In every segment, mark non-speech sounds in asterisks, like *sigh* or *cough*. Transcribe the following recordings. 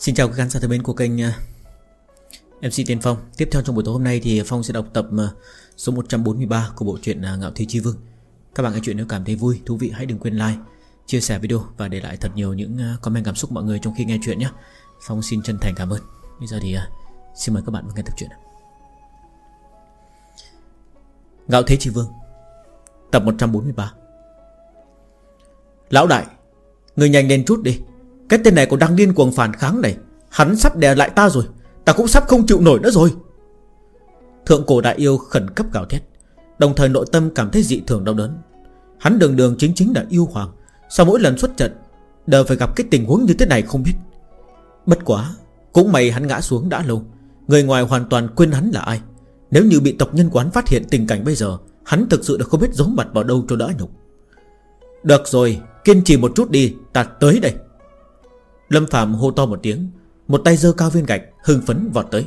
Xin chào các khán giả thân mến của kênh à, MC Tiên Phong. Tiếp theo trong buổi tối hôm nay thì Phong sẽ đọc tập à, số 143 của bộ truyện à, Ngạo Thế Chi Vương. Các bạn nghe chuyện nếu cảm thấy vui, thú vị hãy đừng quên like, chia sẻ video và để lại thật nhiều những comment cảm xúc mọi người trong khi nghe chuyện nhé. Phong xin chân thành cảm ơn. Bây giờ thì xin mời các bạn nghe tập truyện Ngạo Thế Chi Vương Tập 143 Lão đại Người nhanh lên chút đi. Cái tên này còn đang điên cuồng phản kháng này. Hắn sắp đè lại ta rồi. Ta cũng sắp không chịu nổi nữa rồi. Thượng cổ đại yêu khẩn cấp gào thét, Đồng thời nội tâm cảm thấy dị thường đau đớn. Hắn đường đường chính chính là yêu hoàng, Sau mỗi lần xuất trận, Đều phải gặp cái tình huống như thế này không biết. Bất quá, Cũng may hắn ngã xuống đã lâu, Người ngoài hoàn toàn quên hắn là ai. Nếu như bị tộc nhân quán phát hiện tình cảnh bây giờ, Hắn thực sự đã không biết giấu mặt vào đâu cho đỡ nhục. Được rồi, Kiên trì một chút đi, Ta tới đây. Lâm Phạm hô to một tiếng, Một tay dơ cao viên gạch, hưng phấn vọt tới.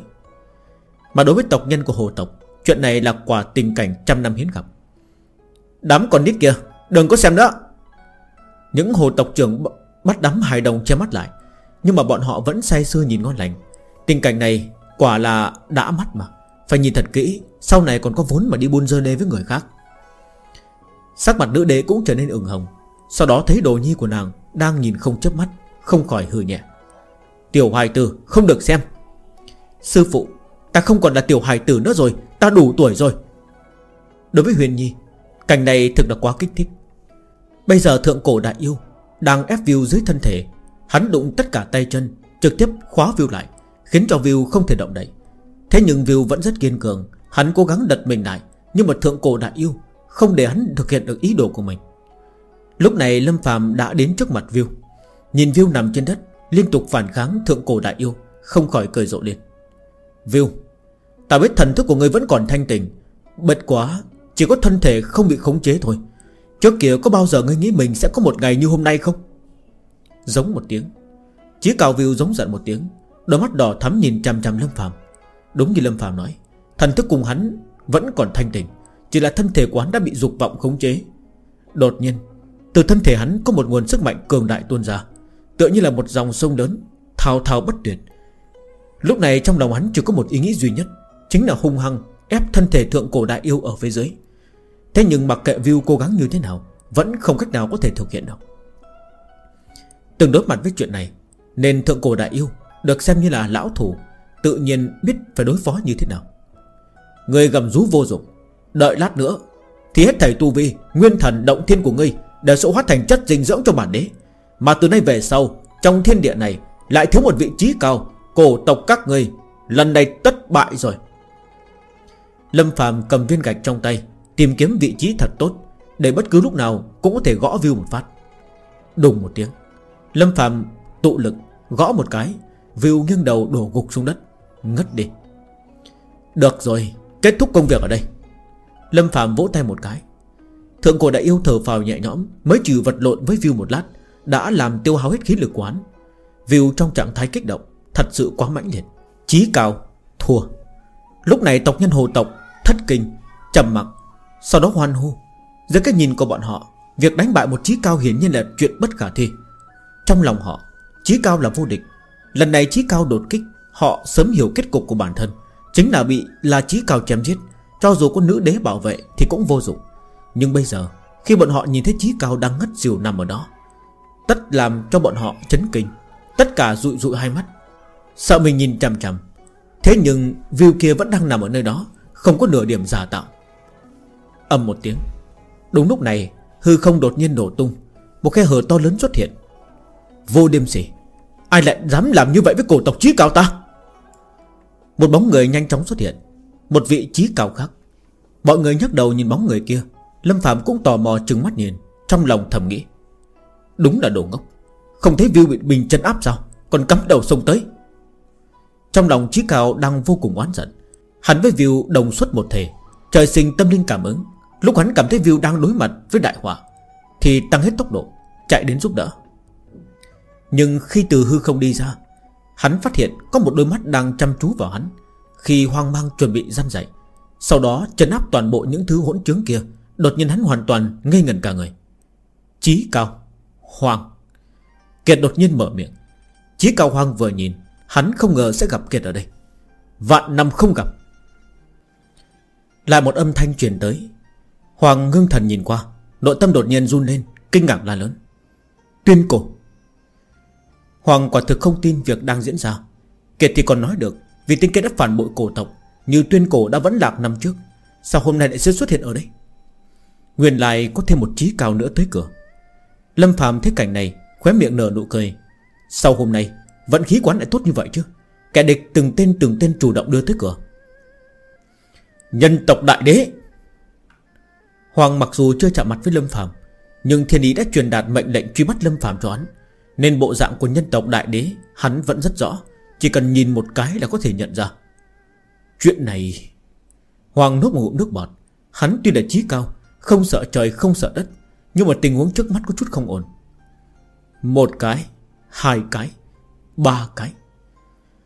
Mà đối với tộc nhân của hồ tộc, Chuyện này là quả tình cảnh trăm năm hiến gặp. Đám con nít kia, Đừng có xem đó. Những hồ tộc trưởng bắt đám hài đồng che mắt lại, Nhưng mà bọn họ vẫn say sưa nhìn ngon lành. Tình cảnh này quả là đã mắt mà. Phải nhìn thật kỹ, Sau này còn có vốn mà đi buôn dơ lê với người khác. Sắc mặt nữ đế cũng trở nên ửng hồng, Sau đó thấy đồ nhi của nàng Đang nhìn không chớp mắt. Không khỏi hừ nhẹ. Tiểu hài tử, không được xem. Sư phụ, Ta không còn là tiểu hài tử nữa rồi, Ta đủ tuổi rồi. Đối với Huyền Nhi, Cảnh này thực là quá kích thích. Bây giờ thượng cổ đại yêu Đang ép view dưới thân thể, Hắn đụng tất cả tay chân, Trực tiếp khóa view lại, Khiến cho view không thể động đậy. Thế nhưng view vẫn rất kiên cường, Hắn cố gắng đặt mình lại, Nhưng mà thượng cổ đại yêu Không để hắn thực hiện được ý đồ của mình. Lúc này Lâm phàm đã đến trước mặt view. Nhìn Viu nằm trên đất, Liên tục phản kháng thượng cổ đại yêu, Không khỏi cười rộ lên. Viu, Ta biết thần thức của ngươi vẫn còn thanh tình Bật quá Chỉ có thân thể không bị khống chế thôi. Trước kia có bao giờ ngươi nghĩ mình sẽ có một ngày như hôm nay không? Giống một tiếng, Chí cao Viu giống giận một tiếng, Đôi mắt đỏ thắm nhìn chằm chằm Lâm Phạm Đúng như Lâm Phạm nói, Thần thức cùng hắn vẫn còn thanh tình Chỉ là thân thể của hắn đã bị dục vọng khống chế. Đột nhiên, Từ thân thể hắn có một nguồn sức mạnh cường đại tuôn ra. Tựa như là một dòng sông lớn, Thao thao bất tuyệt. Lúc này trong lòng hắn chỉ có một ý nghĩ duy nhất, Chính là hung hăng ép thân thể thượng cổ đại yêu ở phía dưới. Thế nhưng mặc kệ view cố gắng như thế nào, Vẫn không cách nào có thể thực hiện được. Từng đối mặt với chuyện này Nên thượng cổ đại yêu Được xem như là lão thủ Tự nhiên biết phải đối phó như thế nào. Người gầm rú vô dụng, Đợi lát nữa, Thì hết thầy tu vi, Nguyên thần động thiên của ngươi Đều sẽ hóa thành chất dinh dưỡng cho bản đế. Mà từ nay về sau, Trong thiên địa này Lại thiếu một vị trí cao, Cổ tộc các ngươi, Lần này tất bại rồi. Lâm Phạm cầm viên gạch trong tay, Tìm kiếm vị trí thật tốt, Để bất cứ lúc nào cũng có thể gõ view một phát. Đùng một tiếng, Lâm Phạm tụ lực, Gõ một cái, View nghiêng đầu đổ gục xuống đất, Ngất đi. Được rồi, Kết thúc công việc ở đây. Lâm Phạm vỗ tay một cái. Thượng cổ đại yêu thở phào nhẹ nhõm, Mới trừ vật lộn với view một lát đã làm tiêu hao hết khí lực của hắn. Trong trạng thái kích động, Thật sự quá mãnh liệt. Chí cao, Thua. Lúc này tộc nhân hồ tộc, Thất kinh, trầm mặc, Sau đó hoan hô. Dưới cái nhìn của bọn họ, Việc đánh bại một chí cao hiển nhiên là chuyện bất khả thi. Trong lòng họ, Chí cao là vô địch. Lần này chí cao đột kích, Họ sớm hiểu kết cục của bản thân. Chính là bị là chí cao chém giết, Cho dù có nữ đế bảo vệ thì cũng vô dụng. Nhưng bây giờ, Khi bọn họ nhìn thấy chí cao đang ngất xỉu nằm ở đó Tất làm cho bọn họ chấn kinh. Tất cả rụi rụi hai mắt. Sợ mình nhìn chằm chằm. Thế nhưng view kia vẫn đang nằm ở nơi đó, Không có nửa điểm giả tạo. Âm một tiếng. Đúng lúc này, hư không đột nhiên nổ tung. Một khe hở to lớn xuất hiện. Vô đêm sỉ Ai lại dám làm như vậy với cổ tộc trí cao ta? Một bóng người nhanh chóng xuất hiện. Một vị trí cao khác. Mọi người nhắc đầu nhìn bóng người kia. Lâm Phạm cũng tò mò trừng mắt nhìn, Trong lòng thầm nghĩ. Đúng là đồ ngốc. Không thấy view bị bình chân áp sao? Còn cắm đầu sông tới. Trong lòng Chí cao đang vô cùng oán giận. Hắn với view đồng xuất một thể. Trời sinh tâm linh cảm ứng. Lúc hắn cảm thấy view đang đối mặt với đại họa, Thì tăng hết tốc độ, Chạy đến giúp đỡ. Nhưng khi từ hư không đi ra, Hắn phát hiện có một đôi mắt đang chăm chú vào hắn Khi hoang mang chuẩn bị giam dậy Sau đó trấn áp toàn bộ những thứ hỗn trướng kia, Đột nhiên hắn hoàn toàn ngây ngẩn cả người. Chí cao Hoàng. Kiệt đột nhiên mở miệng. Chí Cao Hoàng vừa nhìn, Hắn không ngờ sẽ gặp Kiệt ở đây. Vạn năm không gặp. Lại một âm thanh truyền tới. Hoàng ngưng thần nhìn qua, Nội tâm đột nhiên run lên, Kinh ngạc la lớn. Tuyên cổ. Hoàng quả thực không tin việc đang diễn ra. Kiệt thì còn nói được, Vì tinh kết đã phản bội cổ tộc, Như tuyên cổ đã vẫn lạc năm trước, Sao hôm nay lại sẽ xuất hiện ở đây? Nguyên lại có thêm một trí cao nữa tới cửa. Lâm Phạm thấy cảnh này, Khóe miệng nở nụ cười. Sau hôm nay, Vận khí quán lại tốt như vậy chứ? Kẻ địch từng tên từng tên chủ động đưa tới cửa. Nhân tộc đại đế! Hoàng mặc dù chưa chạm mặt với Lâm Phạm Nhưng thiên ý đã truyền đạt mệnh lệnh truy bắt Lâm Phạm cho hắn. Nên bộ dạng của nhân tộc đại đế, Hắn vẫn rất rõ, Chỉ cần nhìn một cái là có thể nhận ra. Chuyện này! Hoàng nuốt một ngụm nước bọt. Hắn tuy là trí cao, Không sợ trời, không sợ đất nhưng mà tình huống trước mắt có chút không ổn. Một cái, Hai cái, Ba cái.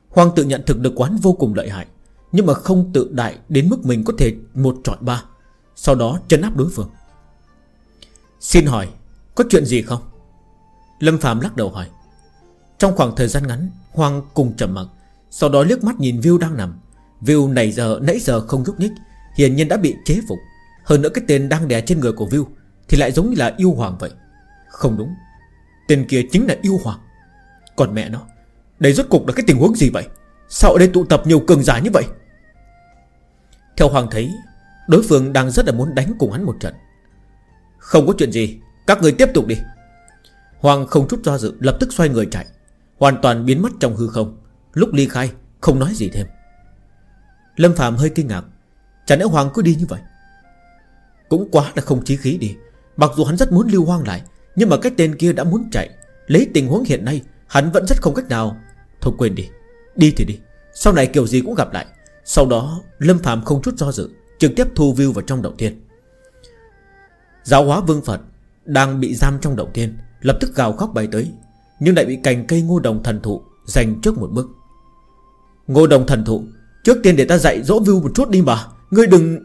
Hoàng tự nhận thực được quán vô cùng lợi hại, Nhưng mà không tự đại đến mức mình có thể một trọi ba, Sau đó chân áp đối phương. Xin hỏi, Có chuyện gì không? Lâm Phạm lắc đầu hỏi. Trong khoảng thời gian ngắn, Hoàng cùng trầm mặc, Sau đó liếc mắt nhìn Viu đang nằm. Viu này giờ, nãy giờ không nhúc nhích, Hiển nhiên đã bị chế phục. Hơn nữa cái tên đang đè trên người của Viu thì lại giống như là yêu hoàng vậy. Không đúng. Tên kia chính là yêu hoàng. Còn mẹ nó, Đây rốt cục là cái tình huống gì vậy? Sao ở đây tụ tập nhiều cường giả như vậy? Theo Hoàng thấy, Đối phương đang rất là muốn đánh cùng hắn một trận. Không có chuyện gì, Các người tiếp tục đi. Hoàng không chút do dự, lập tức xoay người chạy. Hoàn toàn biến mất trong hư không. Lúc ly khai, không nói gì thêm. Lâm Phạm hơi kinh ngạc. Chả lẽ Hoàng cứ đi như vậy? Cũng quá là không chí khí đi. Mặc dù hắn rất muốn lưu hoang lại, Nhưng mà cái tên kia đã muốn chạy. Lấy tình huống hiện nay, Hắn vẫn rất không cách nào. Thôi quên đi Đi thì đi, Sau này kiểu gì cũng gặp lại. Sau đó, Lâm Phạm không chút do dự, Trực tiếp thu view vào trong động thiên. Giáo hóa vương Phật Đang bị giam trong động thiên, Lập tức gào khóc bay tới, Nhưng lại bị cành cây ngô đồng thần thụ Giành trước một bước. Ngô đồng thần thụ, Trước tiên để ta dạy dỗ view một chút đi mà, Ngươi đừng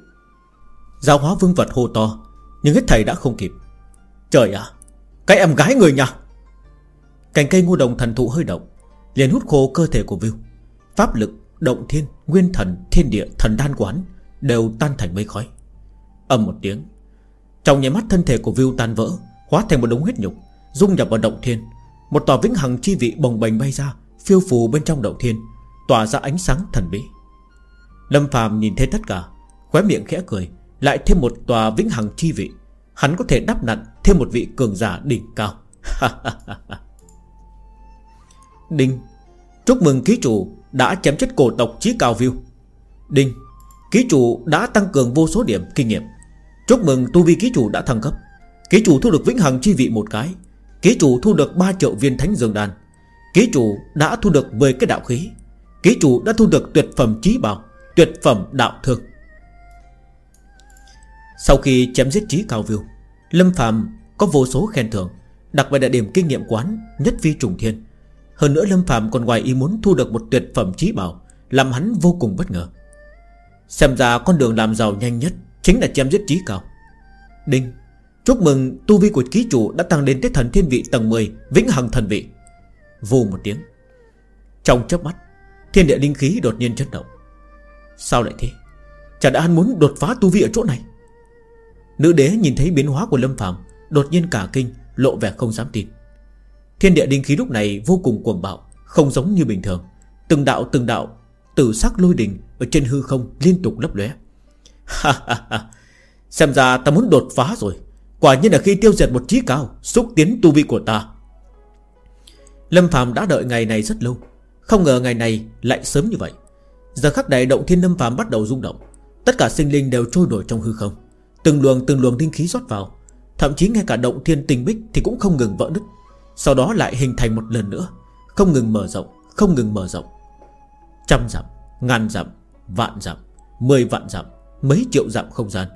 Giáo hóa vương phật hô to. Nhưng hết thầy đã không kịp. Trời ạ Cái em gái người nhà. Cành cây ngô đồng thần thụ hơi động liền hút khô cơ thể của Viu. Pháp lực, động thiên, nguyên thần, thiên địa, thần đan quán Đều tan thành mây khói. Âm một tiếng Trong nháy mắt thân thể của Viu tan vỡ Hóa thành một đống huyết nhục Dung nhập vào động thiên. Một tòa vĩnh hằng chi vị bồng bềnh bay ra Phiêu phù bên trong động thiên Tỏa ra ánh sáng thần bí. Lâm phàm nhìn thấy tất cả Khóe miệng khẽ cười lại thêm một tòa vĩnh hằng chi vị. Hắn có thể đắp nặn thêm một vị cường giả đỉnh cao. *laughs* Đinh, Chúc mừng ký chủ đã chém chết cổ tộc chí cao view Đinh, Ký chủ đã tăng cường vô số điểm kinh nghiệm. Chúc mừng tu vi ký chủ đã thăng cấp. Ký chủ thu được vĩnh hằng chi vị một cái. Ký chủ thu được 3 triệu viên thánh dương đan. Ký chủ đã thu được 10 cái đạo khí. Ký chủ đã thu được tuyệt phẩm trí bảo, Tuyệt phẩm đạo thương. Sau khi chém giết trí cao view Lâm Phạm có vô số khen thưởng, Đặc biệt là điểm kinh nghiệm quán Nhất vi trùng thiên. Hơn nữa, Lâm Phạm còn ngoài ý muốn thu được một tuyệt phẩm trí bảo, Làm hắn vô cùng bất ngờ. Xem ra con đường làm giàu nhanh nhất Chính là chém giết trí cao. Đinh, Chúc mừng tu vi của ký chủ đã tăng đến tới thần thiên vị tầng 10 Vĩnh hằng thần vị. Vù một tiếng. Trong chớp mắt, Thiên địa linh khí đột nhiên chấn động. Sao lại thế? Chả đã hắn muốn đột phá tu vi ở chỗ này? Nữ đế nhìn thấy biến hóa của Lâm Phạm Đột nhiên cả kinh, Lộ vẻ không dám tin. Thiên địa linh khí lúc này vô cùng cuồng bạo, Không giống như bình thường. Từng đạo từng đạo, Tử sắc lôi đình Ở trên hư không liên tục lấp lóe. Xem ra ta muốn đột phá rồi. Quả nhiên là khi tiêu diệt một trí cao, Xúc tiến tu vi của ta. Lâm Phạm đã đợi ngày này rất lâu, Không ngờ ngày này lại sớm như vậy. Giờ khắc này động thiên lâm phạm bắt đầu rung động, Tất cả sinh linh đều trôi nổi trong hư không. Từng luồng từng luồng linh khí rót vào. Thậm chí ngay cả động thiên tinh bích Thì cũng không ngừng vỡ nứt. Sau đó lại hình thành một lần nữa. Không ngừng mở rộng, Không ngừng mở rộng. Trăm dặm, Ngàn dặm, Vạn dặm, Mười vạn dặm, Mấy triệu dặm không gian.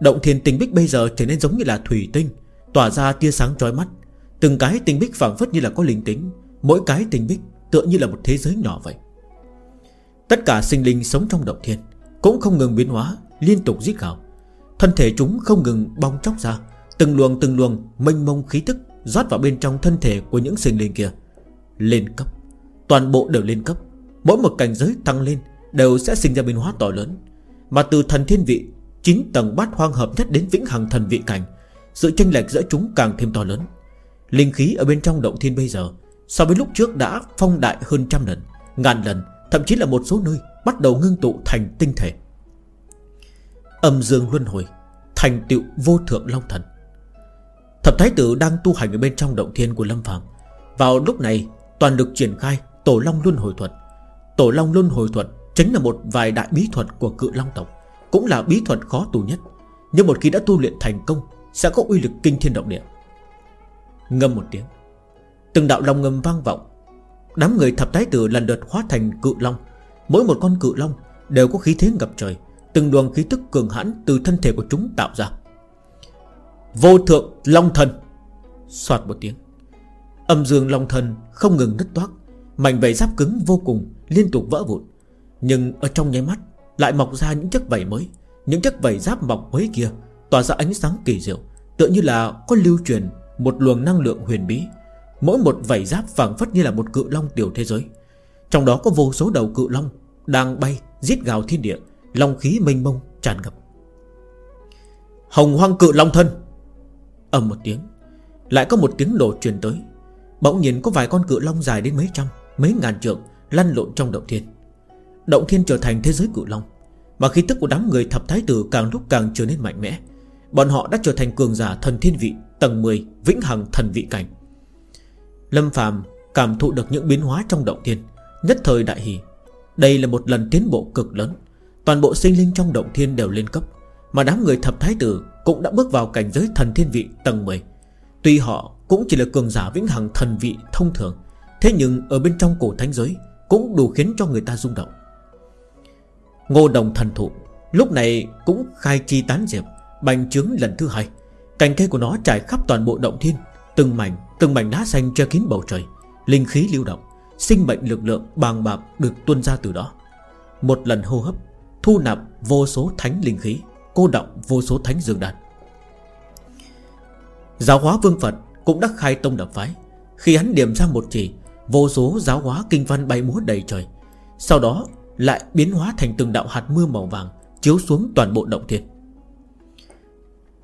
Động thiên tinh bích bây giờ trở nên giống như là thủy tinh, Tỏa ra tia sáng chói mắt. Từng cái tinh bích phảng phất như là có linh tính. Mỗi cái tinh bích tựa như là một thế giới nhỏ vậy. Tất cả sinh linh sống trong động thiên Cũng không ngừng biến hóa, Liên tục giết gào. Thân thể chúng không ngừng bong chóc ra, Từng luồng từng luồng mênh mông khí tức rót vào bên trong thân thể của những sinh linh kia. Lên cấp, Toàn bộ đều lên cấp. Mỗi một cảnh giới tăng lên, Đều sẽ sinh ra biến hóa to lớn. Mà từ thần thiên vị 9 tầng bát hoang hợp nhất đến vĩnh hằng thần vị cảnh, Sự chênh lệch giữa chúng càng thêm to lớn. Linh khí ở bên trong động thiên bây giờ, So với lúc trước đã phong đại hơn trăm lần, Ngàn lần, Thậm chí là một số nơi Bắt đầu ngưng tụ thành tinh thể. Âm dương luân hồi, Thành tựu vô thượng long thần. Thập thái tử đang tu hành ở bên trong động thiên của Lâm Phạm Vào lúc này, Toàn được triển khai Tổ Long Luân Hồi Thuật. Tổ Long Luân Hồi Thuật Chính là một vài đại bí thuật của cự Long tộc, Cũng là bí thuật khó tu nhất. Nhưng một khi đã tu luyện thành công, Sẽ có uy lực kinh thiên động địa. Ngâm một tiếng, Từng đạo long ngâm vang vọng. Đám người thập thái tử lần lượt hóa thành cự long. Mỗi một con cự long Đều có khí thế ngập trời. Từng luồng khí tức cường hãn từ thân thể của chúng tạo ra. Vô thượng long thần. Xoạt một tiếng. Âm dương long thần không ngừng nứt toác. Mảnh vảy giáp cứng vô cùng, Liên tục vỡ vụn. Nhưng ở trong nháy mắt, Lại mọc ra những chiếc vảy mới, Những chiếc vảy giáp mọc mới kia, Tỏa ra ánh sáng kỳ diệu, Tựa như là có lưu truyền Một luồng năng lượng huyền bí. Mỗi một vảy giáp phảng phất như là một cự long tiểu thế giới. Trong đó có vô số đầu cự long Đang bay, giết gào thiên địa Long khí mênh mông tràn ngập. Hồng hoang cự long thân. Ầm một tiếng, Lại có một tiếng nổ truyền tới. Bỗng nhiên có vài con cự long dài đến mấy trăm, Mấy ngàn trượng lăn lộn trong động thiên. Động thiên trở thành thế giới cự long, Mà khí tức của đám người thập thái tử Càng lúc càng trở nên mạnh mẽ. Bọn họ đã trở thành cường giả thần thiên vị, Tầng 10 vĩnh hằng thần vị cảnh. Lâm phàm cảm thụ được những biến hóa trong động thiên, Nhất thời đại hỷ Đây là một lần tiến bộ cực lớn. Toàn bộ sinh linh trong động thiên đều lên cấp Mà đám người thập thái tử Cũng đã bước vào cảnh giới thần thiên vị tầng 10 Tuy họ cũng chỉ là cường giả vĩnh hằng thần vị thông thường Thế nhưng ở bên trong cổ thánh giới Cũng đủ khiến cho người ta rung động. Ngô đồng thần thụ Lúc này cũng khai chi tán diệp Bành trướng lần thứ hai. Cành cây của nó trải khắp toàn bộ động thiên Từng mảnh, từng mảnh đá xanh che kín bầu trời Linh khí lưu động Sinh mệnh lực lượng bàng bạc được tuôn ra từ đó. Một lần hô hấp Thu nạp vô số thánh linh khí, Cô động vô số thánh dương đàn Giáo hóa vương Phật Cũng đã khai tông đập phái. Khi hắn điểm ra một chỉ, Vô số giáo hóa kinh văn bay múa đầy trời. Sau đó lại biến hóa thành từng đạo hạt mưa màu vàng Chiếu xuống toàn bộ động thiên.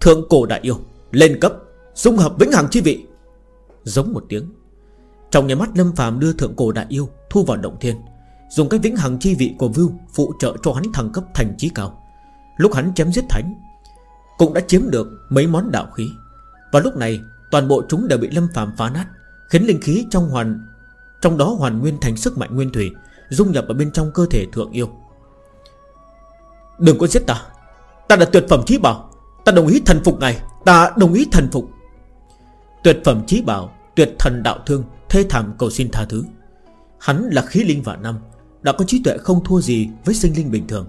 Thượng cổ đại yêu, Lên cấp Dung hợp vĩnh hằng chi vị. Giống một tiếng, Trong nhà mắt Lâm phàm đưa thượng cổ đại yêu Thu vào động thiên. Dùng cái vĩnh hằng chi vị của Vưu Phụ trợ cho hắn thăng cấp thành trí cao. Lúc hắn chém giết thánh, Cũng đã chiếm được mấy món đạo khí. Và lúc này, toàn bộ chúng đều bị Lâm phàm phá nát, Khiến linh khí trong hoàn, Trong đó hoàn nguyên thành sức mạnh nguyên thủy, Dung nhập ở bên trong cơ thể thượng yêu. Đừng có giết ta. Ta là tuyệt phẩm trí bảo. Ta đồng ý thần phục ngài. Ta đồng ý thần phục. Tuyệt phẩm trí bảo, Tuyệt thần đạo thương, Thê thảm cầu xin tha thứ. Hắn là khí linh vạn năm đã có trí tuệ không thua gì với sinh linh bình thường.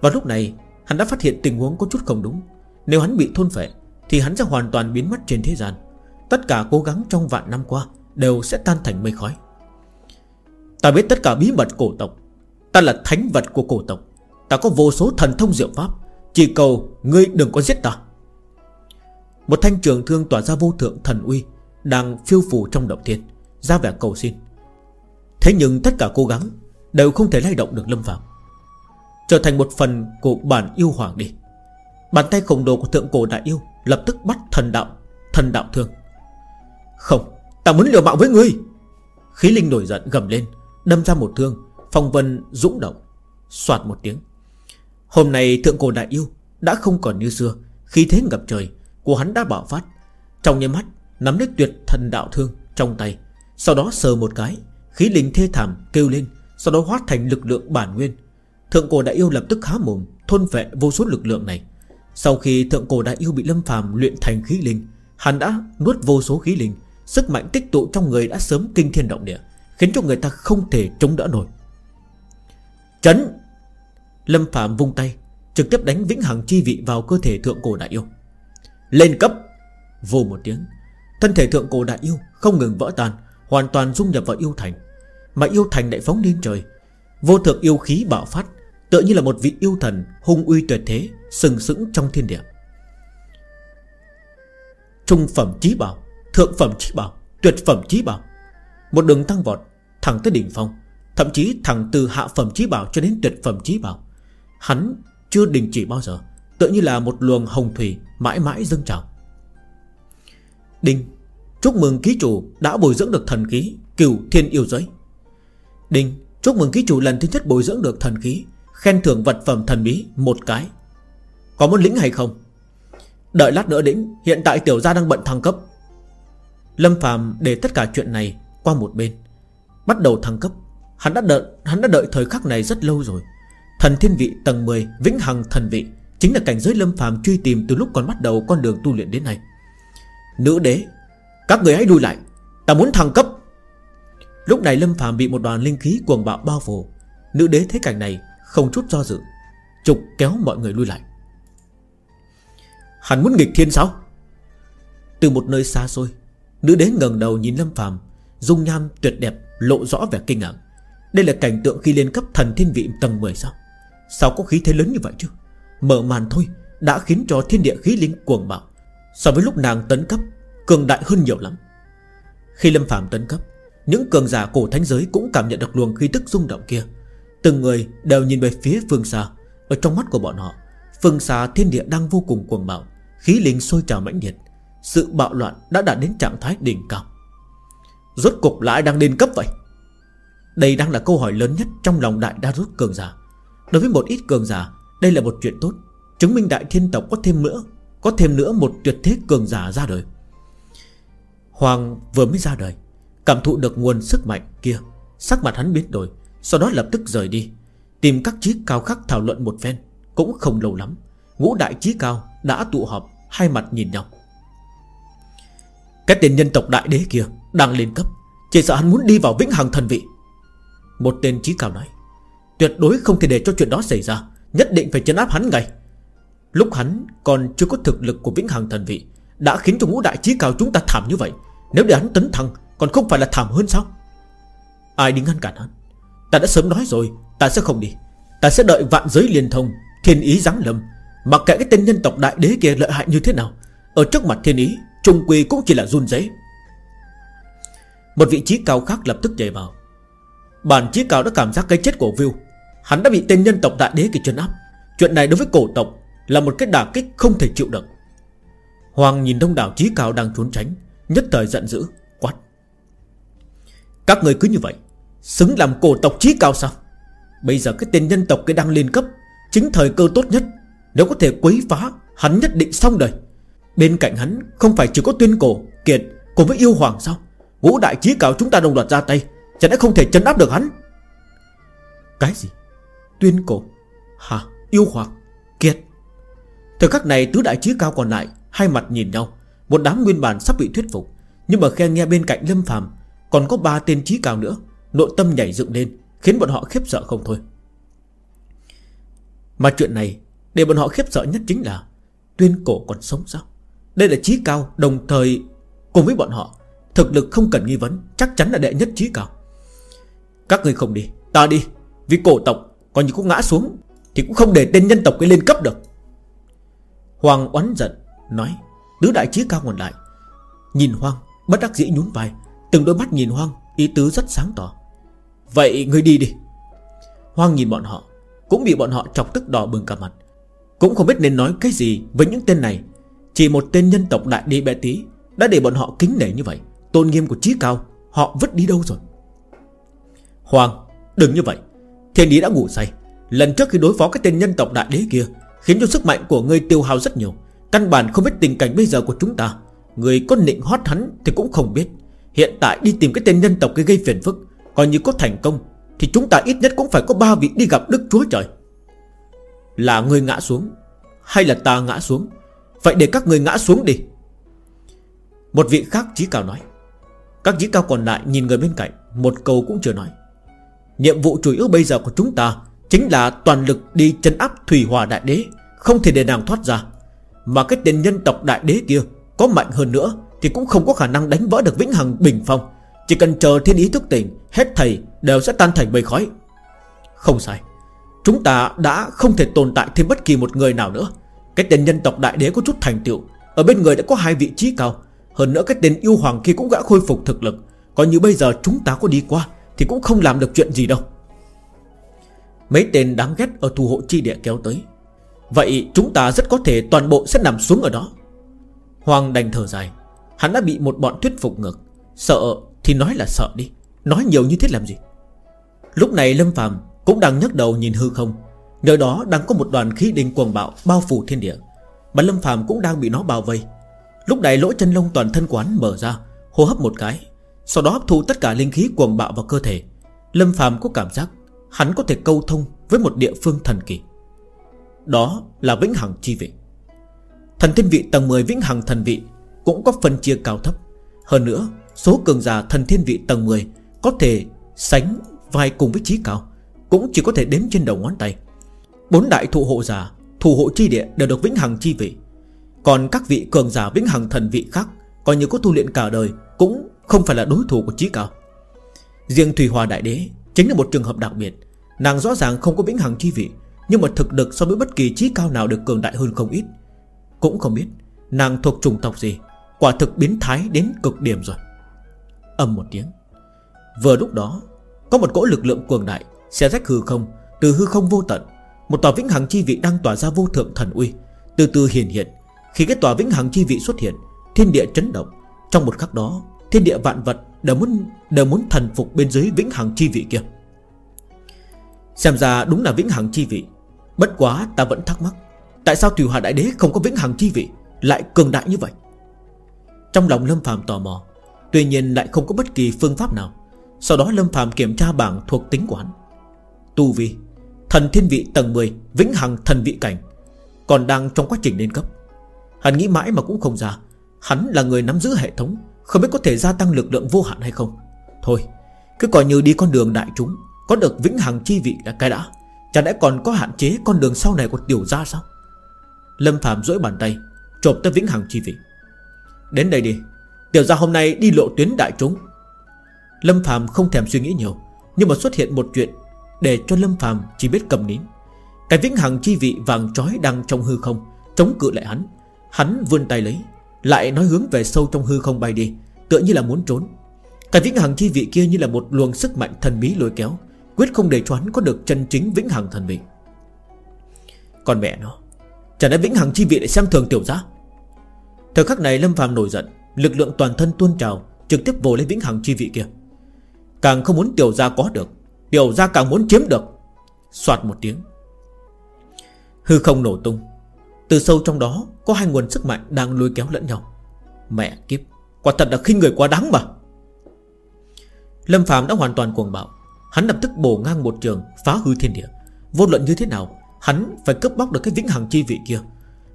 Vào lúc này, Hắn đã phát hiện tình huống có chút không đúng. Nếu hắn bị thôn phệ, Thì hắn sẽ hoàn toàn biến mất trên thế gian. Tất cả cố gắng trong vạn năm qua Đều sẽ tan thành mây khói. Ta biết tất cả bí mật cổ tộc. Ta là thánh vật của cổ tộc. Ta có vô số thần thông diệu pháp. Chỉ cầu ngươi đừng có giết ta. Một thanh trường thương tỏa ra vô thượng thần uy Đang phiêu phù trong động thiên. Ra vẻ cầu xin. Thế nhưng tất cả cố gắng Đều không thể lay động được Lâm Phạm. Trở thành một phần của bản yêu hoàng đi. Bàn tay khổng đồ của thượng cổ đại yêu Lập tức bắt thần đạo Thần đạo thương. Không, Ta muốn liều mạng với ngươi. Khí linh nổi giận gầm lên, Đâm ra một thương, Phong vân dũng động, Xoạt một tiếng. Hôm nay thượng cổ đại yêu Đã không còn như xưa Khi thế ngập trời Của hắn đã bạo phát. Trong nhé mắt, Nắm lấy tuyệt thần đạo thương trong tay, Sau đó sờ một cái, Khí linh thê thảm kêu lên sau đó hóa thành lực lượng bản nguyên. Thượng cổ đại yêu lập tức há mồm, Thôn vệ vô số lực lượng này. Sau khi thượng cổ đại yêu bị lâm phàm luyện thành khí linh, Hắn đã nuốt vô số khí linh, Sức mạnh tích tụ trong người đã sớm kinh thiên động địa, Khiến cho người ta không thể chống đỡ nổi. Chấn! Lâm Phạm vung tay, Trực tiếp đánh vĩnh hằng chi vị vào cơ thể thượng cổ đại yêu. Lên cấp! Vô một tiếng, Thân thể thượng cổ đại yêu không ngừng vỡ tan, Hoàn toàn dung nhập vào yêu thành. Mà yêu thành đại phóng lên trời. Vô thượng yêu khí bạo phát, Tựa như là một vị yêu thần hung uy tuyệt thế, Sừng sững trong thiên địa. Trung phẩm trí bảo, Thượng phẩm trí bảo, Tuyệt phẩm trí bảo. Một đường tăng vọt, Thẳng tới đỉnh phong, Thậm chí thẳng từ hạ phẩm trí bảo cho đến tuyệt phẩm trí bảo. Hắn chưa đình chỉ bao giờ Tự như là một luồng hồng thủy Mãi mãi dâng trào. Đinh, Chúc mừng ký chủ đã bồi dưỡng được thần khí, Cửu thiên yêu giới. Đinh, Chúc mừng ký chủ lần thứ nhất bồi dưỡng được thần khí, Khen thưởng vật phẩm thần bí Một cái. Có muốn lĩnh hay không? Đợi lát nữa đĩnh Hiện tại tiểu gia đang bận thăng cấp. Lâm Phạm để tất cả chuyện này qua một bên. Bắt đầu thăng cấp, Hắn đã đợi, hắn đã đợi thời khắc này rất lâu rồi. Thần thiên vị tầng 10 Vĩnh hằng thần vị, Chính là cảnh giới Lâm Phạm truy tìm từ lúc còn bắt đầu con đường tu luyện đến nay. Nữ đế, Các người hãy đuổi lại, Ta muốn thăng cấp. Lúc này Lâm Phạm bị một đoàn linh khí cuồng bạo bao phủ. Nữ đế thấy cảnh này Không chút do dự, Trục kéo mọi người lui lại. Hắn muốn nghịch thiên sao? Từ một nơi xa xôi, Nữ đế ngẩng đầu nhìn Lâm Phạm Dung nham tuyệt đẹp, lộ rõ vẻ kinh ngạc. Đây là cảnh tượng khi lên cấp thần thiên vị tầng 10 sao? Sao có khí thế lớn như vậy chứ? Mở màn thôi, Đã khiến cho thiên địa khí linh cuồng bạo. So với lúc nàng tấn cấp, Cường đại hơn nhiều lắm. Khi Lâm Phạm tấn cấp những cường giả cổ thánh giới cũng cảm nhận được luồng khí tức rung động kia. Từng người đều nhìn về phía phương xa. Ở trong mắt của bọn họ, Phương xa thiên địa đang vô cùng cuồng bạo, Khí linh sôi trào mãnh liệt. Sự bạo loạn đã đạt đến trạng thái đỉnh cao. Rốt cục lại đang lên cấp vậy? Đây đang là câu hỏi lớn nhất Trong lòng đại đa rút cường giả. Đối với một ít cường giả, Đây là một chuyện tốt, Chứng minh đại thiên tộc có thêm nữa, Có thêm nữa một tuyệt thế cường giả ra đời. Hoàng vừa mới ra đời Cảm thụ được nguồn sức mạnh kia. Sắc mặt hắn biến đổi, Sau đó lập tức rời đi. Tìm các chí cao khác thảo luận một phen, Cũng không lâu lắm, Ngũ đại trí cao đã tụ họp, Hai mặt nhìn nhau. Cái tên nhân tộc đại đế kia Đang lên cấp, Chỉ sợ hắn muốn đi vào vĩnh hằng thần vị. Một tên trí cao nói, Tuyệt đối không thể để cho chuyện đó xảy ra, Nhất định phải chấn áp hắn ngay. Lúc hắn còn chưa có thực lực của vĩnh hằng thần vị, Đã khiến cho ngũ đại trí cao chúng ta thảm như vậy, Nếu để hắn tấn thăng còn không phải là thảm hơn sao? Ai đi ngăn cản hắn? Ta đã sớm nói rồi, Ta sẽ không đi. Ta sẽ đợi vạn giới liên thông, Thiên ý giáng lâm. Mặc kệ cái tên nhân tộc đại đế kia lợi hại như thế nào, Ở trước mặt thiên ý, Trung quy cũng chỉ là run rẩy. Một vị trí cao khác lập tức chạy vào. Bản trí cao đã cảm giác cái chết của View Hắn đã bị tên nhân tộc đại đế kia chân áp. Chuyện này đối với cổ tộc Là một cái đả kích không thể chịu được. Hoàng nhìn đông đảo trí cao đang trốn tránh, Nhất thời giận dữ. Các người cứ như vậy, Xứng làm cổ tộc trí cao sao? Bây giờ cái tên nhân tộc cái đang lên cấp, Chính thời cơ tốt nhất, nếu có thể quấy phá, Hắn nhất định xong đời. Bên cạnh hắn không phải chỉ có tuyên cổ, Kiệt cùng với yêu hoàng sao? Ngũ đại trí cao chúng ta đồng loạt ra tay Chẳng lẽ không thể chấn áp được hắn? Cái gì? Tuyên cổ? Hả? Yêu hoàng? Kiệt? Thời khắc này tứ đại trí cao còn lại Hai mặt nhìn nhau, Một đám nguyên bản sắp bị thuyết phục, Nhưng mà khen nghe bên cạnh Lâm phàm còn có ba tên trí cao nữa, Nội tâm nhảy dựng lên, Khiến bọn họ khiếp sợ không thôi. Mà chuyện này, để bọn họ khiếp sợ nhất chính là Tuyên cổ còn sống sao? Đây là trí cao, đồng thời Cùng với bọn họ, Thực lực không cần nghi vấn, Chắc chắn là đệ nhất trí cao. Các người không đi, Ta đi, Vì cổ tộc Còn như cũng ngã xuống Thì cũng không để tên nhân tộc cái lên cấp được. Hoàng oán giận, Nói, Tứ đại trí cao còn lại, Nhìn hoàng Bất đắc dĩ nhún vai Từng đôi mắt nhìn Hoang, Ý tứ rất sáng tỏ. Vậy ngươi đi đi. Hoang nhìn bọn họ, Cũng bị bọn họ chọc tức đỏ bừng cả mặt. Cũng không biết nên nói cái gì với những tên này. Chỉ một tên nhân tộc đại đi bé tí Đã để bọn họ kính nể như vậy. Tôn nghiêm của trí cao, Họ vứt đi đâu rồi? Hoàng đừng như vậy. Thiên ý đã ngủ say. Lần trước khi đối phó cái tên nhân tộc đại đế kia, Khiến cho sức mạnh của ngươi tiêu hao rất nhiều. Căn bản không biết tình cảnh bây giờ của chúng ta. Người có nịnh hót hắn thì cũng không biết. Hiện tại đi tìm cái tên nhân tộc kia gây phiền phức Còn như có thành công, Thì chúng ta ít nhất cũng phải có ba vị đi gặp Đức Chúa Trời. Là người ngã xuống, Hay là ta ngã xuống? Vậy để các người ngã xuống đi. Một vị khác trí cao nói, Các trí cao còn lại nhìn người bên cạnh, Một câu cũng chưa nói. Nhiệm vụ chủ yếu bây giờ của chúng ta Chính là toàn lực đi chân áp Thủy Hòa Đại Đế, Không thể để nàng thoát ra. Mà cái tên nhân tộc Đại Đế kia Có mạnh hơn nữa thì cũng không có khả năng đánh vỡ được Vĩnh Hằng Bình Phong. Chỉ cần chờ thiên ý thức tỉnh, Hết thầy đều sẽ tan thành mây khói. Không sai. Chúng ta đã không thể tồn tại thêm bất kỳ một người nào nữa. Cái tên nhân tộc đại đế có chút thành tựu. Ở bên người đã có hai vị trí cao. Hơn nữa cái tên yêu hoàng kia cũng đã khôi phục thực lực. Còn như bây giờ chúng ta có đi qua Thì cũng không làm được chuyện gì đâu. Mấy tên đáng ghét ở thủ hộ chi địa kéo tới. Vậy chúng ta rất có thể toàn bộ sẽ nằm xuống ở đó. Hoàng đành thở dài. Hắn đã bị một bọn thuyết phục ngược. Sợ thì nói là sợ đi. Nói nhiều như thế làm gì? Lúc này Lâm Phàm cũng đang nhấc đầu nhìn hư không. Nơi đó đang có một đoàn khí đinh cuồng bạo Bao phủ thiên địa, Mà Lâm Phàm cũng đang bị nó bao vây. Lúc này lỗ chân lông toàn thân quán mở ra, Hô hấp một cái, Sau đó hấp thu tất cả linh khí cuồng bạo vào cơ thể. Lâm Phàm có cảm giác Hắn có thể câu thông với một địa phương thần kỳ. Đó là Vĩnh Hằng Chi Vị. Thần thiên vị tầng 10 Vĩnh Hằng Thần Vị cũng có phân chia cao thấp. Hơn nữa, Số cường giả thần thiên vị tầng 10 Có thể sánh vai cùng với trí cao, Cũng chỉ có thể đếm trên đầu ngón tay. Bốn đại thụ hộ giả Thủ hộ chi địa đều được Vĩnh Hằng Chi Vị. Còn các vị cường giả Vĩnh Hằng Thần Vị khác, Coi như có tu luyện cả đời, Cũng không phải là đối thủ của trí cao. Riêng Thủy Hòa Đại Đế Chính là một trường hợp đặc biệt. Nàng rõ ràng không có vĩnh hằng chi vị, Nhưng mà thực lực so với bất kỳ trí cao nào được cường đại hơn không ít. Cũng không biết Nàng thuộc chủng tộc gì Quả thực biến thái đến cực điểm rồi. Âm một tiếng. Vừa lúc đó Có một cỗ lực lượng cường đại Xe rách hư không Từ hư không vô tận. Một tòa vĩnh hằng chi vị đang tỏa ra vô thượng thần uy Từ từ hiện hiện. Khi cái tòa vĩnh hằng chi vị xuất hiện Thiên địa chấn động. Trong một khắc đó Thiên địa vạn vật đều muốn, đều muốn thần phục bên dưới vĩnh hằng chi vị kia. Xem ra đúng là vĩnh hằng chi vị. Bất quá ta vẫn thắc mắc Tại sao Thủy Hòa Đại Đế không có vĩnh hằng chi vị Lại cường đại như vậy? Trong lòng Lâm phàm tò mò, Tuy nhiên lại không có bất kỳ phương pháp nào. Sau đó Lâm phàm kiểm tra bảng thuộc tính của hắn. Tu Vi, Thần thiên vị tầng 10 Vĩnh hằng thần vị cảnh, Còn đang trong quá trình lên cấp. Hắn nghĩ mãi mà cũng không ra, Hắn là người nắm giữ hệ thống, Không biết có thể gia tăng lực lượng vô hạn hay không. Thôi, Cứ coi như đi con đường đại chúng, có được vĩnh hằng chi vị là cái đã, Chả lẽ còn có hạn chế con đường sau này của tiểu gia sao? Lâm Phạm duỗi bàn tay, Chộp tới vĩnh hằng chi vị. Đến đây đi. Tiểu gia hôm nay đi lộ tuyến đại chúng. Lâm Phạm không thèm suy nghĩ nhiều, Nhưng mà xuất hiện một chuyện Để cho Lâm Phạm chỉ biết cầm nín. Cái vĩnh hằng chi vị vàng trói đang trong hư không, Chống cự lại hắn. Hắn vươn tay lấy, Lại nói hướng về sâu trong hư không bay đi, Tựa như là muốn trốn. Cái vĩnh hằng chi vị kia như là một luồng sức mạnh thần bí lôi kéo, Quyết không để cho hắn có được chân chính vĩnh hằng thần vị. Còn mẹ nó Chẳng lẽ vĩnh hằng chi vị lại xem thường tiểu gia? Thời khắc này Lâm phàm nổi giận, Lực lượng toàn thân tuôn trào, Trực tiếp vồ lấy vĩnh hằng chi vị kia. Càng không muốn tiểu gia có được, Tiểu gia càng muốn chiếm được. Xoạt một tiếng. Hư không nổ tung. Từ sâu trong đó, có hai nguồn sức mạnh đang lôi kéo lẫn nhau. Mẹ kiếp, Quả thật là khinh người quá đáng mà. Lâm Phạm đã hoàn toàn cuồng bạo. Hắn lập tức bổ ngang một trường, Phá hư thiên địa. Vô luận như thế nào, Hắn phải cướp bóc được cái vĩnh hằng chi vị kia.